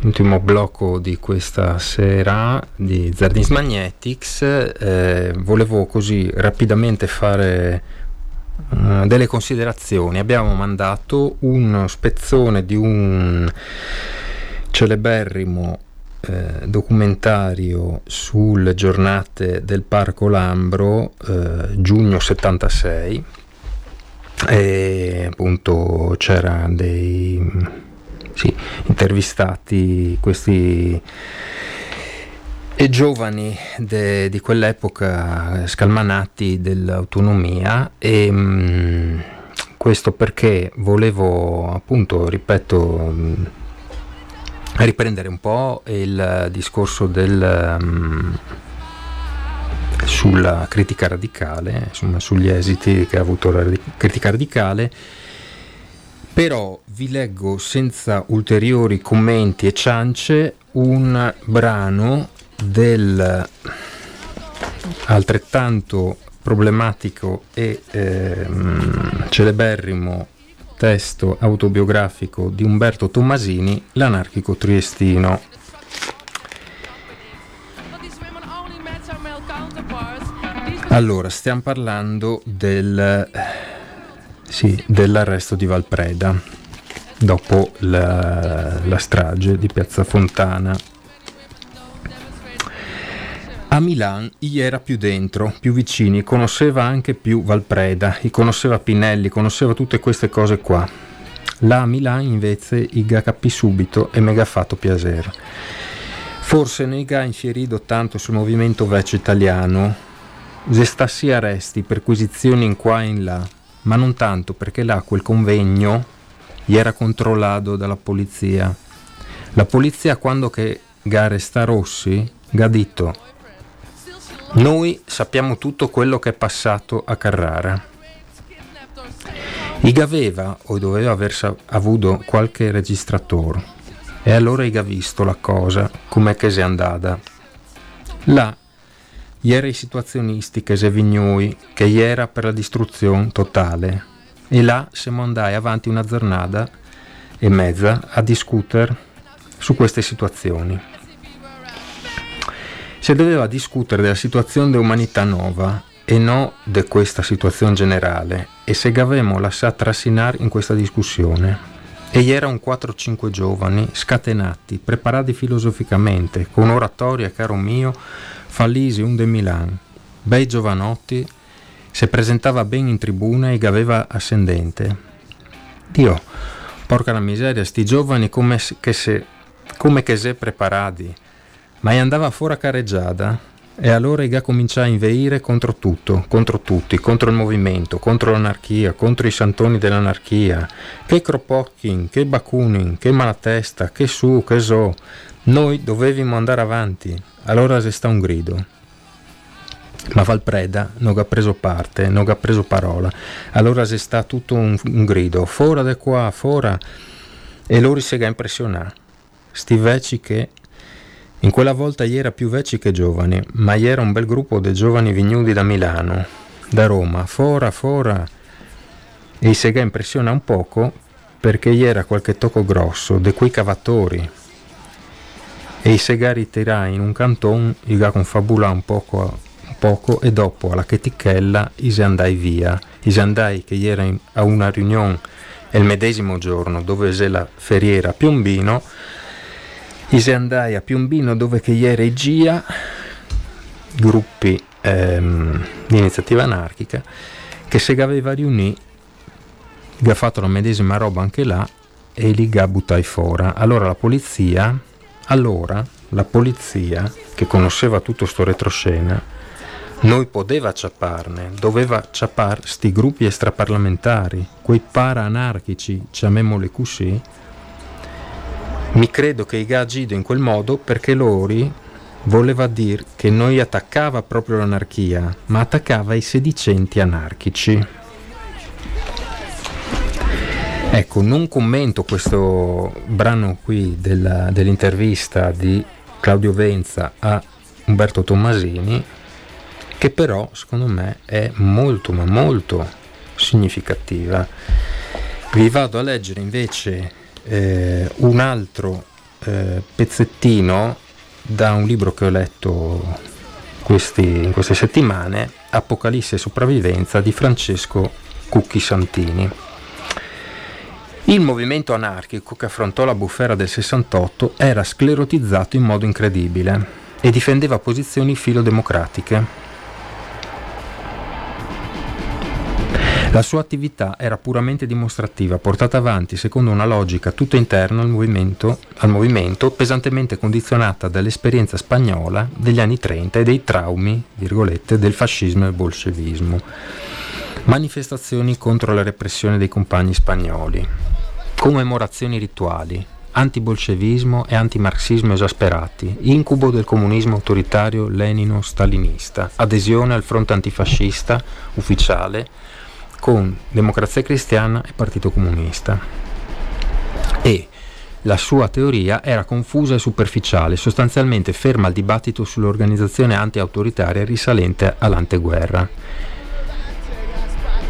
l'ultimo blocco di questa sera di Zardins Magnetics, eh, volevo così rapidamente fare eh, delle considerazioni. Abbiamo mandato uno spezzone di un celeberrimo eh, documentario sulle giornate del Parco Lambro, eh, giugno 76 e appunto c'era dei sì, intervistati questi e giovani de- di quell'epoca scalmanati dell'autonomia e mm, questo perché volevo appunto ripeto mm, riprendere un po' il discorso del mm, sulla critica radicale, insomma sugli esiti che ha avuto la critica radicale, però vi leggo senza ulteriori commenti e ciance un brano del altrettanto problematico e ehm, celeberrimo testo autobiografico di Umberto Tommasini, L'anarchico triestino. Allora, stiamo parlando del, sì, dell'arresto di Valpreda dopo la, la strage di Piazza Fontana. A Milan gli era più dentro, più vicini, conosceva anche più Valpreda, gli conosceva Pinelli, conosceva tutte queste cose qua. Là a Milan invece i ga capì subito e mega fatto piacere. Forse nei ga infierito tanto sul movimento vecchio italiano, gestassi arresti, perquisizioni in qua e in là, ma non tanto perché là quel convegno gli era controllato dalla polizia. La polizia quando che ga arresta Rossi, ga detto noi sappiamo tutto quello che è passato a Carrara. Iga aveva o doveva aver avuto qualche registratore e allora Iga visto la cosa com'è che si è andata. Là Ieri i situazionisti che se vignui, che iera per la distruzione totale. E là siamo andati avanti una giornata e mezza a discutere su queste situazioni. Si doveva discutere della situazione dell'umanità nuova e non di questa situazione generale e se avevamo lasciato trascinare in questa discussione. E era un 4-5 giovani scatenati, preparati filosoficamente, con oratoria, caro mio, Fallisi un de Milan, bei giovanotti, si presentava ben in tribuna e aveva ascendente. Dio, porca la miseria, sti giovani come che se, come che se preparati, ma andava fuori a careggiata e allora Iga cominciò a inveire contro tutto, contro tutti, contro il movimento, contro l'anarchia, contro i santoni dell'anarchia. Che Kropotkin, che Bakunin, che Malatesta, che su, che so. Noi dovevamo andare avanti. Allora si sta un grido. Ma Valpreda non ha preso parte, non ha preso parola. Allora si sta tutto un, un grido. Fora da qua, fora. E loro si è impressionato. Sti vecchi che in quella volta gli era più vecchi che giovani, ma gli era un bel gruppo di giovani vignudi da Milano, da Roma, fora, fora. E si impressiona un poco perché gli era qualche tocco grosso, de quei cavatori. E i segari tirà in un canton, gli confabula un poco, un poco e dopo alla chetichella i se andai via. I se andai che gli era in, a una riunione il medesimo giorno dove c'è la feriera Piombino se andai a Piombino dove che ieri GIA, gruppi ehm, di iniziativa anarchica, che se aveva riunito, ha fatto la medesima roba anche là e li ha buttati fuori. Allora la polizia, allora la polizia che conosceva tutto sto retroscena, noi poteva ciapparne, doveva ciappare sti gruppi extraparlamentari, quei para-anarchici, chiamiamoli così, mi credo che Iga agido in quel modo perché Lori voleva dire che non attaccava proprio l'anarchia, ma attaccava i sedicenti anarchici. Ecco, non commento questo brano qui della, dell'intervista di Claudio Venza a Umberto Tommasini, che però secondo me è molto ma molto significativa. Vi vado a leggere invece eh, un altro eh, pezzettino da un libro che ho letto questi, in queste settimane, Apocalisse e sopravvivenza di Francesco Cucchi Santini. Il movimento anarchico che affrontò la bufera del 68 era sclerotizzato in modo incredibile e difendeva posizioni filodemocratiche La sua attività era puramente dimostrativa, portata avanti secondo una logica tutta interna al movimento, al movimento pesantemente condizionata dall'esperienza spagnola degli anni 30 e dei traumi, virgolette, del fascismo e bolscevismo. Manifestazioni contro la repressione dei compagni spagnoli, commemorazioni rituali, antibolscevismo e antimarxismo esasperati, incubo del comunismo autoritario lenino-stalinista, adesione al fronte antifascista ufficiale con Democrazia Cristiana e Partito Comunista. E la sua teoria era confusa e superficiale, sostanzialmente ferma al dibattito sull'organizzazione anti-autoritaria risalente all'anteguerra.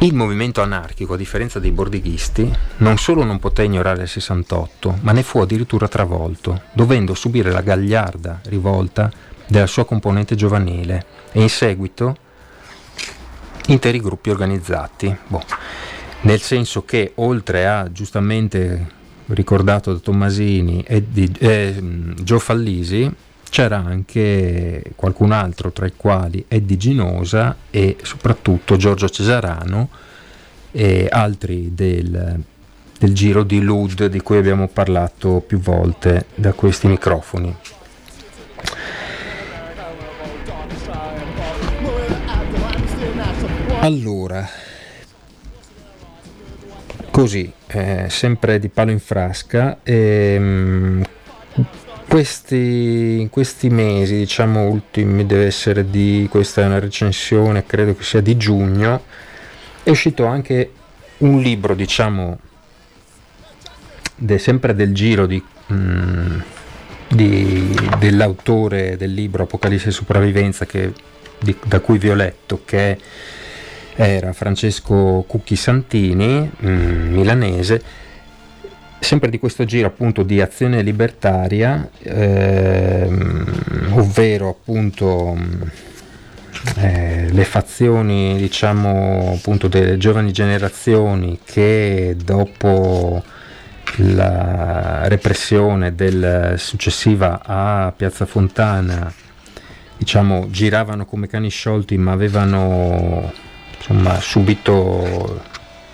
Il movimento anarchico, a differenza dei bordighisti, non solo non poté ignorare il 68, ma ne fu addirittura travolto, dovendo subire la gagliarda rivolta della sua componente giovanile e in seguito interi gruppi organizzati. Boh. Nel senso che oltre a giustamente ricordato da Tommasini e di eh, Gio Fallisi, c'era anche qualcun altro tra i quali Eddie Ginosa e soprattutto Giorgio Cesarano e altri del, del giro di Lud di cui abbiamo parlato più volte da questi microfoni. Allora, così, eh, sempre di palo in frasca, ehm, questi, in questi mesi, diciamo ultimi, deve essere di, questa è una recensione, credo che sia di giugno, è uscito anche un libro, diciamo, de, sempre del giro di, mm, di, dell'autore del libro Apocalisse e Sopravvivenza che di- da cui vi ho letto, che era Francesco Cucchi Santini, mm, milanese, sempre di questo giro appunto di azione libertaria, ehm, ovvero appunto mm, eh, le fazioni diciamo appunto delle giovani generazioni che dopo la repressione del, successiva a Piazza Fontana diciamo giravano come cani sciolti ma avevano insomma subito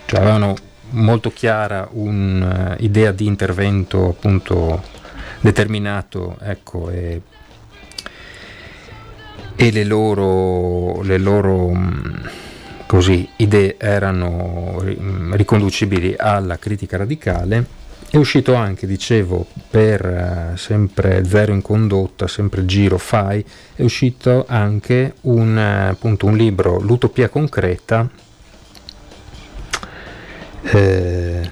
cioè avevano molto chiara un'idea di intervento appunto determinato ecco e, e le loro, le loro mh, così, idee erano mh, riconducibili alla critica radicale è uscito anche, dicevo, per eh, sempre Zero in condotta, sempre Giro Fai, è uscito anche un, eh, appunto, un libro, L'utopia concreta, eh,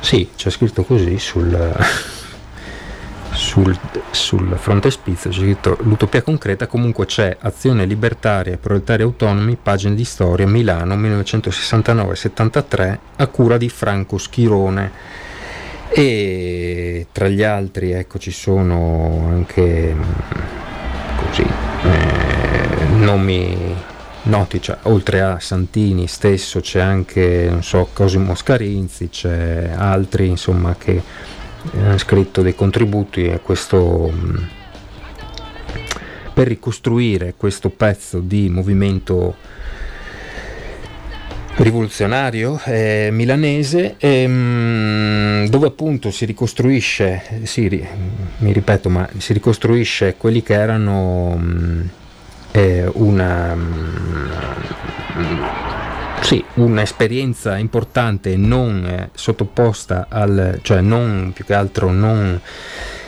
sì, c'è scritto così sul, sul, sul frontespizio, c'è scritto l'utopia concreta, comunque c'è Azione Libertaria Proletari Autonomi, pagine di storia, Milano 1969-73, a cura di Franco Schirone. E tra gli altri ecco ci sono anche mm, così eh, nomi noti, cioè, oltre a Santini stesso c'è anche non so, Cosimo Scarinzi, c'è altri insomma che hanno scritto dei contributi a questo mh, per ricostruire questo pezzo di movimento rivoluzionario eh, milanese ehm, dove appunto si ricostruisce sì, ri- mi ripeto ma si ricostruisce quelli che erano mh, eh, una mh, sì, un'esperienza importante non eh, sottoposta al, cioè non più che altro non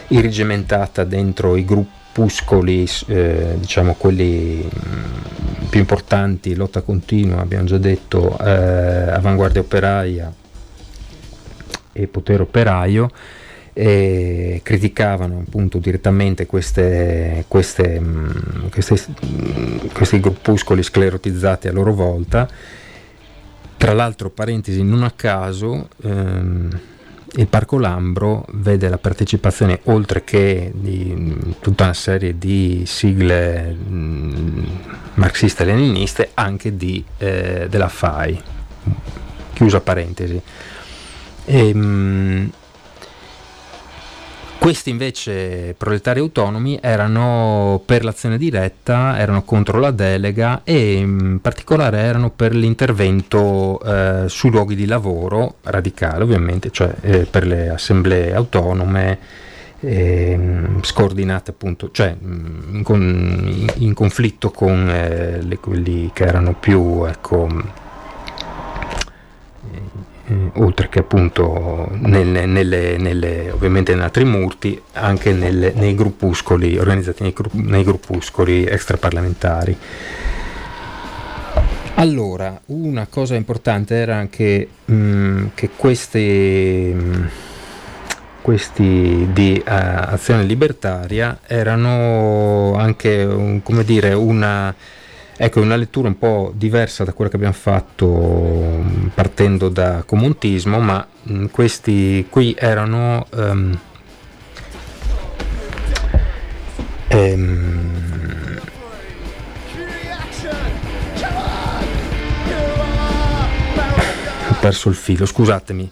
irrigimentata dentro i gruppuscoli, eh, diciamo quelli mh, più importanti, lotta continua, abbiamo già detto, eh, avanguardia operaia e potere operaio, criticavano appunto direttamente queste, queste, mh, queste, mh, questi gruppuscoli sclerotizzati a loro volta tra l'altro, parentesi, non a caso ehm, il Parco Lambro vede la partecipazione, oltre che di mh, tutta una serie di sigle mh, marxiste-leniniste, anche di, eh, della FAI. Chiusa parentesi. E, mh, questi invece proletari autonomi erano per l'azione diretta, erano contro la delega e in particolare erano per l'intervento eh, sui luoghi di lavoro radicale ovviamente, cioè eh, per le assemblee autonome eh, scordinate appunto, cioè in, con, in conflitto con eh, le, quelli che erano più ecco, oltre che appunto nelle, nelle, nelle, ovviamente in altri murti, anche nei gruppuscoli, organizzati nei, nei gruppuscoli extraparlamentari. Allora, una cosa importante era anche mh, che questi, mh, questi di uh, azione libertaria erano anche, un, come dire, una Ecco, una lettura un po' diversa da quella che abbiamo fatto partendo da comuntismo, ma mh, questi qui erano um, um, ho perso il filo, scusatemi.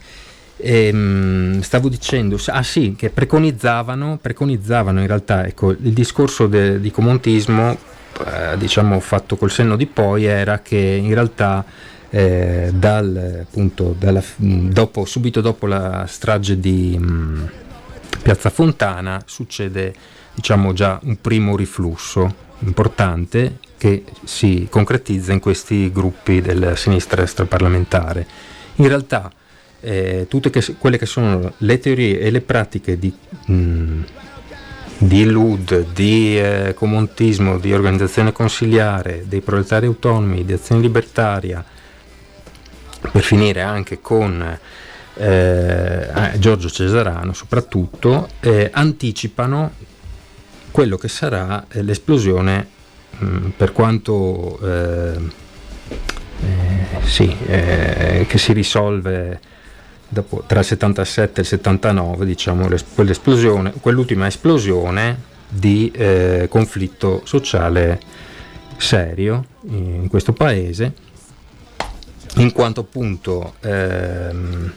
Ehm, stavo dicendo, ah sì, che preconizzavano, preconizzavano in realtà, ecco, il discorso de, di comontismo eh, diciamo fatto col senno di poi era che in realtà eh, dal, appunto, dalla, dopo, subito dopo la strage di mh, Piazza Fontana succede diciamo già un primo riflusso importante che si concretizza in questi gruppi della sinistra extraparlamentare. In realtà eh, tutte che, quelle che sono le teorie e le pratiche di mh, di LUD, di eh, comontismo, di organizzazione consiliare, dei proletari autonomi, di azione libertaria, per finire anche con eh, Giorgio Cesarano soprattutto, eh, anticipano quello che sarà eh, l'esplosione mh, per quanto eh, eh, sì, eh, che si risolve dopo, tra il 77 e il 79, diciamo, quell'ultima esplosione di eh, conflitto sociale serio in questo paese, in quanto appunto ehm,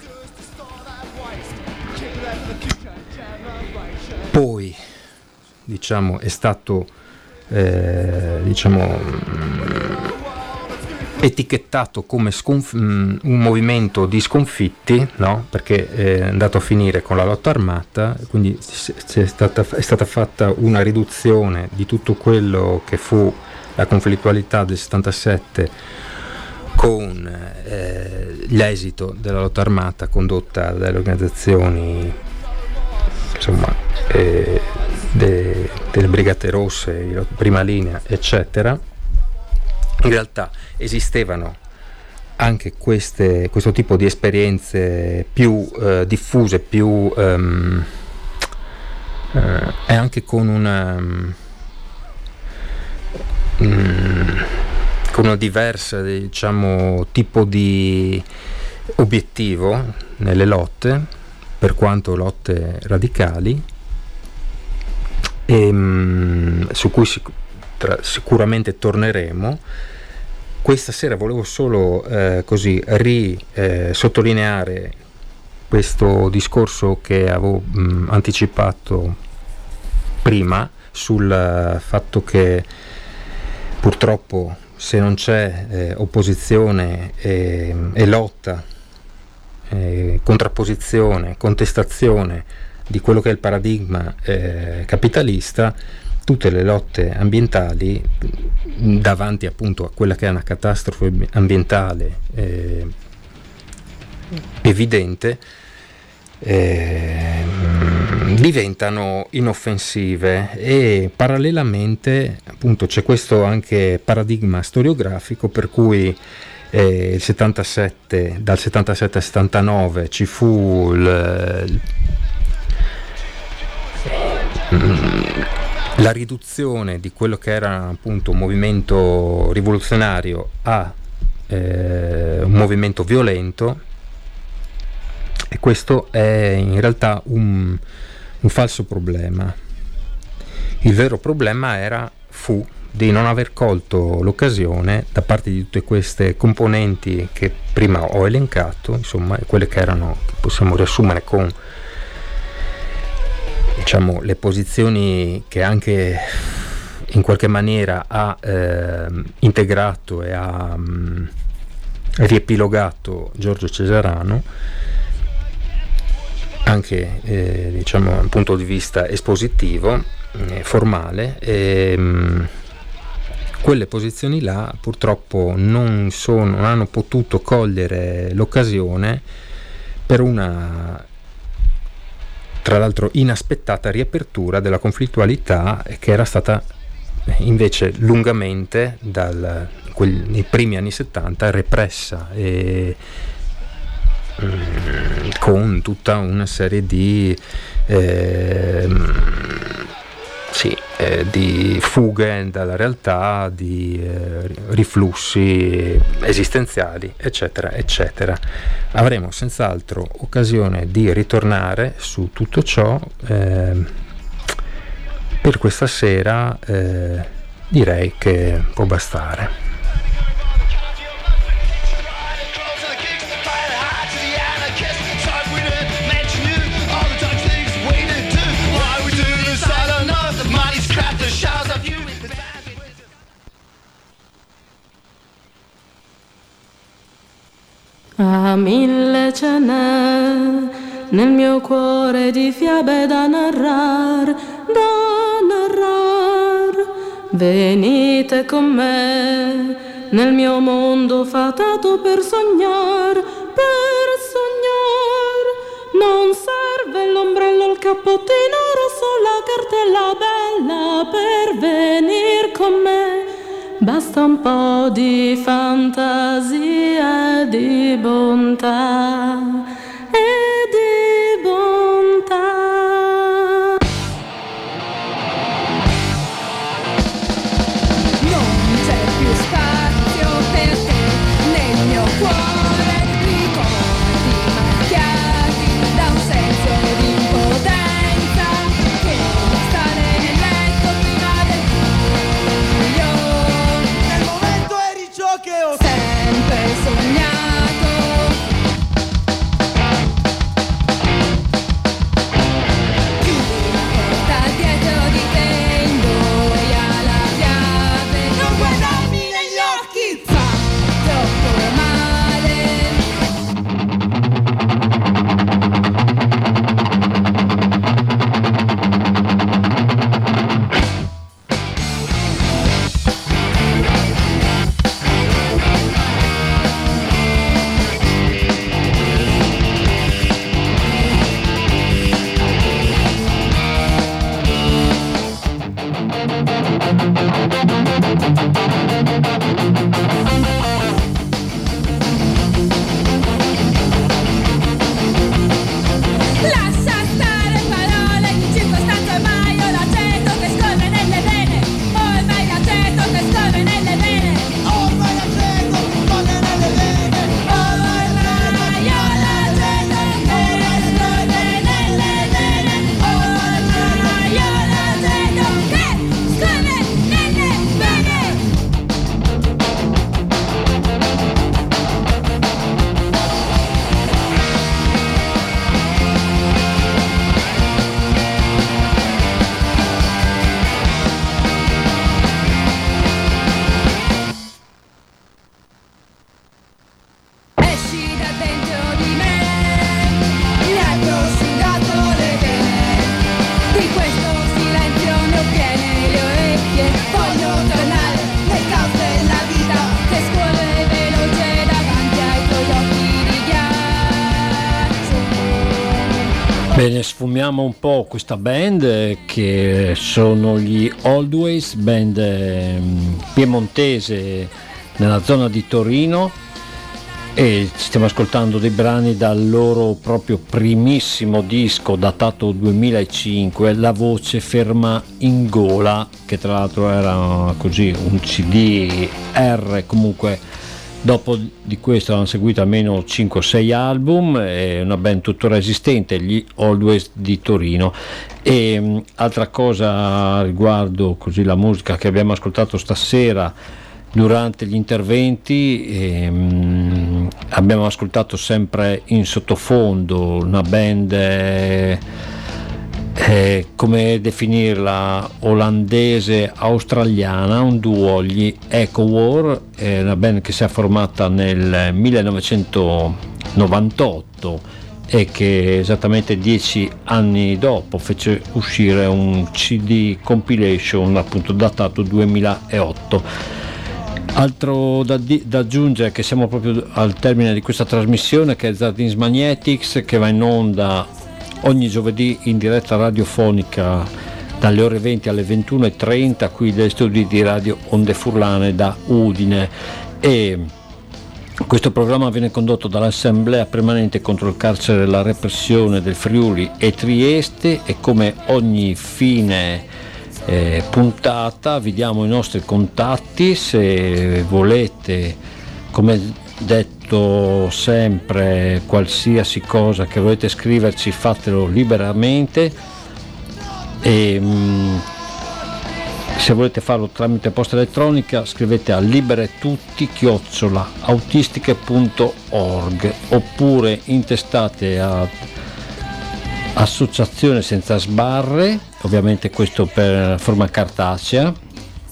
poi diciamo, è stato eh, diciamo, etichettato come sconf- un movimento di sconfitti, no? perché è andato a finire con la lotta armata, quindi stata, è stata fatta una riduzione di tutto quello che fu la conflittualità del 77 con eh, l'esito della lotta armata condotta dalle organizzazioni insomma, eh, de, delle Brigate Rosse, prima linea, eccetera, in realtà esistevano anche queste, questo tipo di esperienze più eh, diffuse, più um, eh, e anche con una, um, con una diversa diciamo, tipo di obiettivo nelle lotte, per quanto lotte radicali, e, um, su cui si, tra, sicuramente torneremo. Questa sera volevo solo eh, così ri, eh, sottolineare questo discorso che avevo mh, anticipato prima sul uh, fatto che purtroppo se non c'è eh, opposizione e, e lotta, eh, contrapposizione, contestazione di quello che è il paradigma eh, capitalista, tutte le lotte ambientali davanti appunto a quella che è una catastrofe ambientale eh, evidente eh, diventano inoffensive. E parallelamente appunto c'è questo anche paradigma storiografico per cui eh, il 77, dal 77 al 79 ci fu il, il la riduzione di quello che era appunto un movimento rivoluzionario a eh, un movimento violento e questo è in realtà un, un falso problema. Il vero problema era, fu di non aver colto l'occasione da parte di tutte queste componenti che prima ho elencato, insomma, quelle che erano, che possiamo riassumere con diciamo, le posizioni che anche in qualche maniera ha eh, integrato e ha mh, mm, riepilogato Giorgio Cesarano anche eh, diciamo, da un punto di vista espositivo, eh, formale, e, mh, mm, quelle posizioni là purtroppo non, sono, non hanno potuto cogliere l'occasione per una tra l'altro inaspettata riapertura della conflittualità che era stata invece lungamente dal, quel, nei primi anni 70 repressa e, mm, con tutta una serie di eh, sì, eh, di fughe dalla realtà, di eh, riflussi esistenziali, eccetera, eccetera. Avremo senz'altro occasione di ritornare su tutto ciò. Eh, per questa sera eh, direi che può bastare. A mille ce n'è nel mio cuore di fiabe da narrar, da narrar. Venite con me nel mio mondo fatato per sognar, per sognar. Non serve l'ombrello, il cappottino rosso, la cartella bella per venir con me. Basta un po' di fantasia e di bontà e di bontà. Questa band che sono gli Always, band eh, piemontese nella zona di Torino. E stiamo ascoltando dei brani dal loro proprio primissimo disco datato 2005, La voce ferma in gola, che tra l'altro era così un CD R comunque Dopo di questo hanno seguito almeno 5-6 album, è una band tuttora esistente, gli Always di Torino. E mh, altra cosa riguardo così, la musica che abbiamo ascoltato stasera durante gli interventi ehm, abbiamo ascoltato sempre in sottofondo una band eh, eh, come definirla? Olandese australiana un duo gli Echo War è una band che si è formata nel 1998 e che esattamente dieci anni dopo fece uscire un CD compilation appunto datato 2008 Altro da, di, da, aggiungere che siamo proprio al termine di questa trasmissione che è Zardins Magnetics che va in onda ogni giovedì in diretta radiofonica dalle ore 20 alle 21.30 qui dai studi di radio Onde Furlane da Udine. E questo programma viene condotto dall'Assemblea permanente contro il carcere e la repressione del Friuli e Trieste e come ogni fine eh, puntata vi diamo i nostri contatti se volete come detto sempre qualsiasi cosa che volete scriverci fatelo liberamente. E mm, se volete farlo tramite posta elettronica scrivete a liberetutti autistiche.org oppure intestate a associazione senza sbarre ovviamente questo per forma cartacea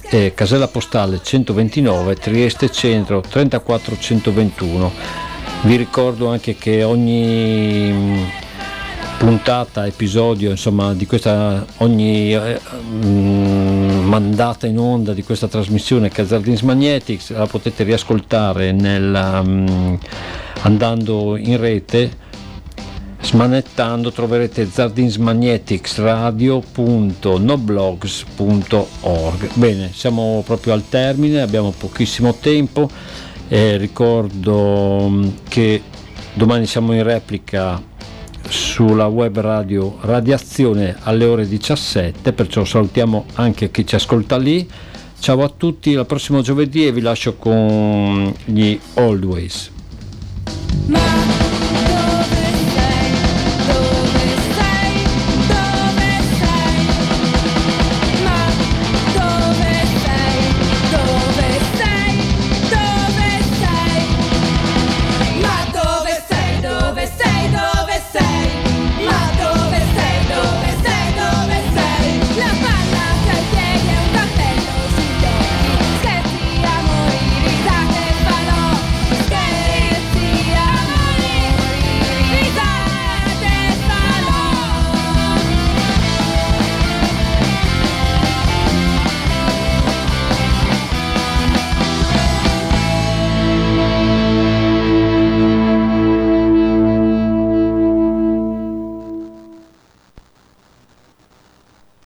e casella postale 129 Trieste Centro 34121 vi ricordo anche che ogni mm, puntata, episodio, insomma, di questa ogni eh, mm, mandata in onda di questa trasmissione Cazzardins Magnetics la potete riascoltare nel, um, andando in rete Smanettando troverete zardinsmagneticsradio.noblogs.org. Bene, siamo proprio al termine, abbiamo pochissimo tempo. Eh, ricordo mm, che domani siamo in replica sulla web radio Radiazione alle ore 17, perciò salutiamo anche chi ci ascolta lì. Ciao a tutti, al prossimo giovedì e vi lascio con gli Always.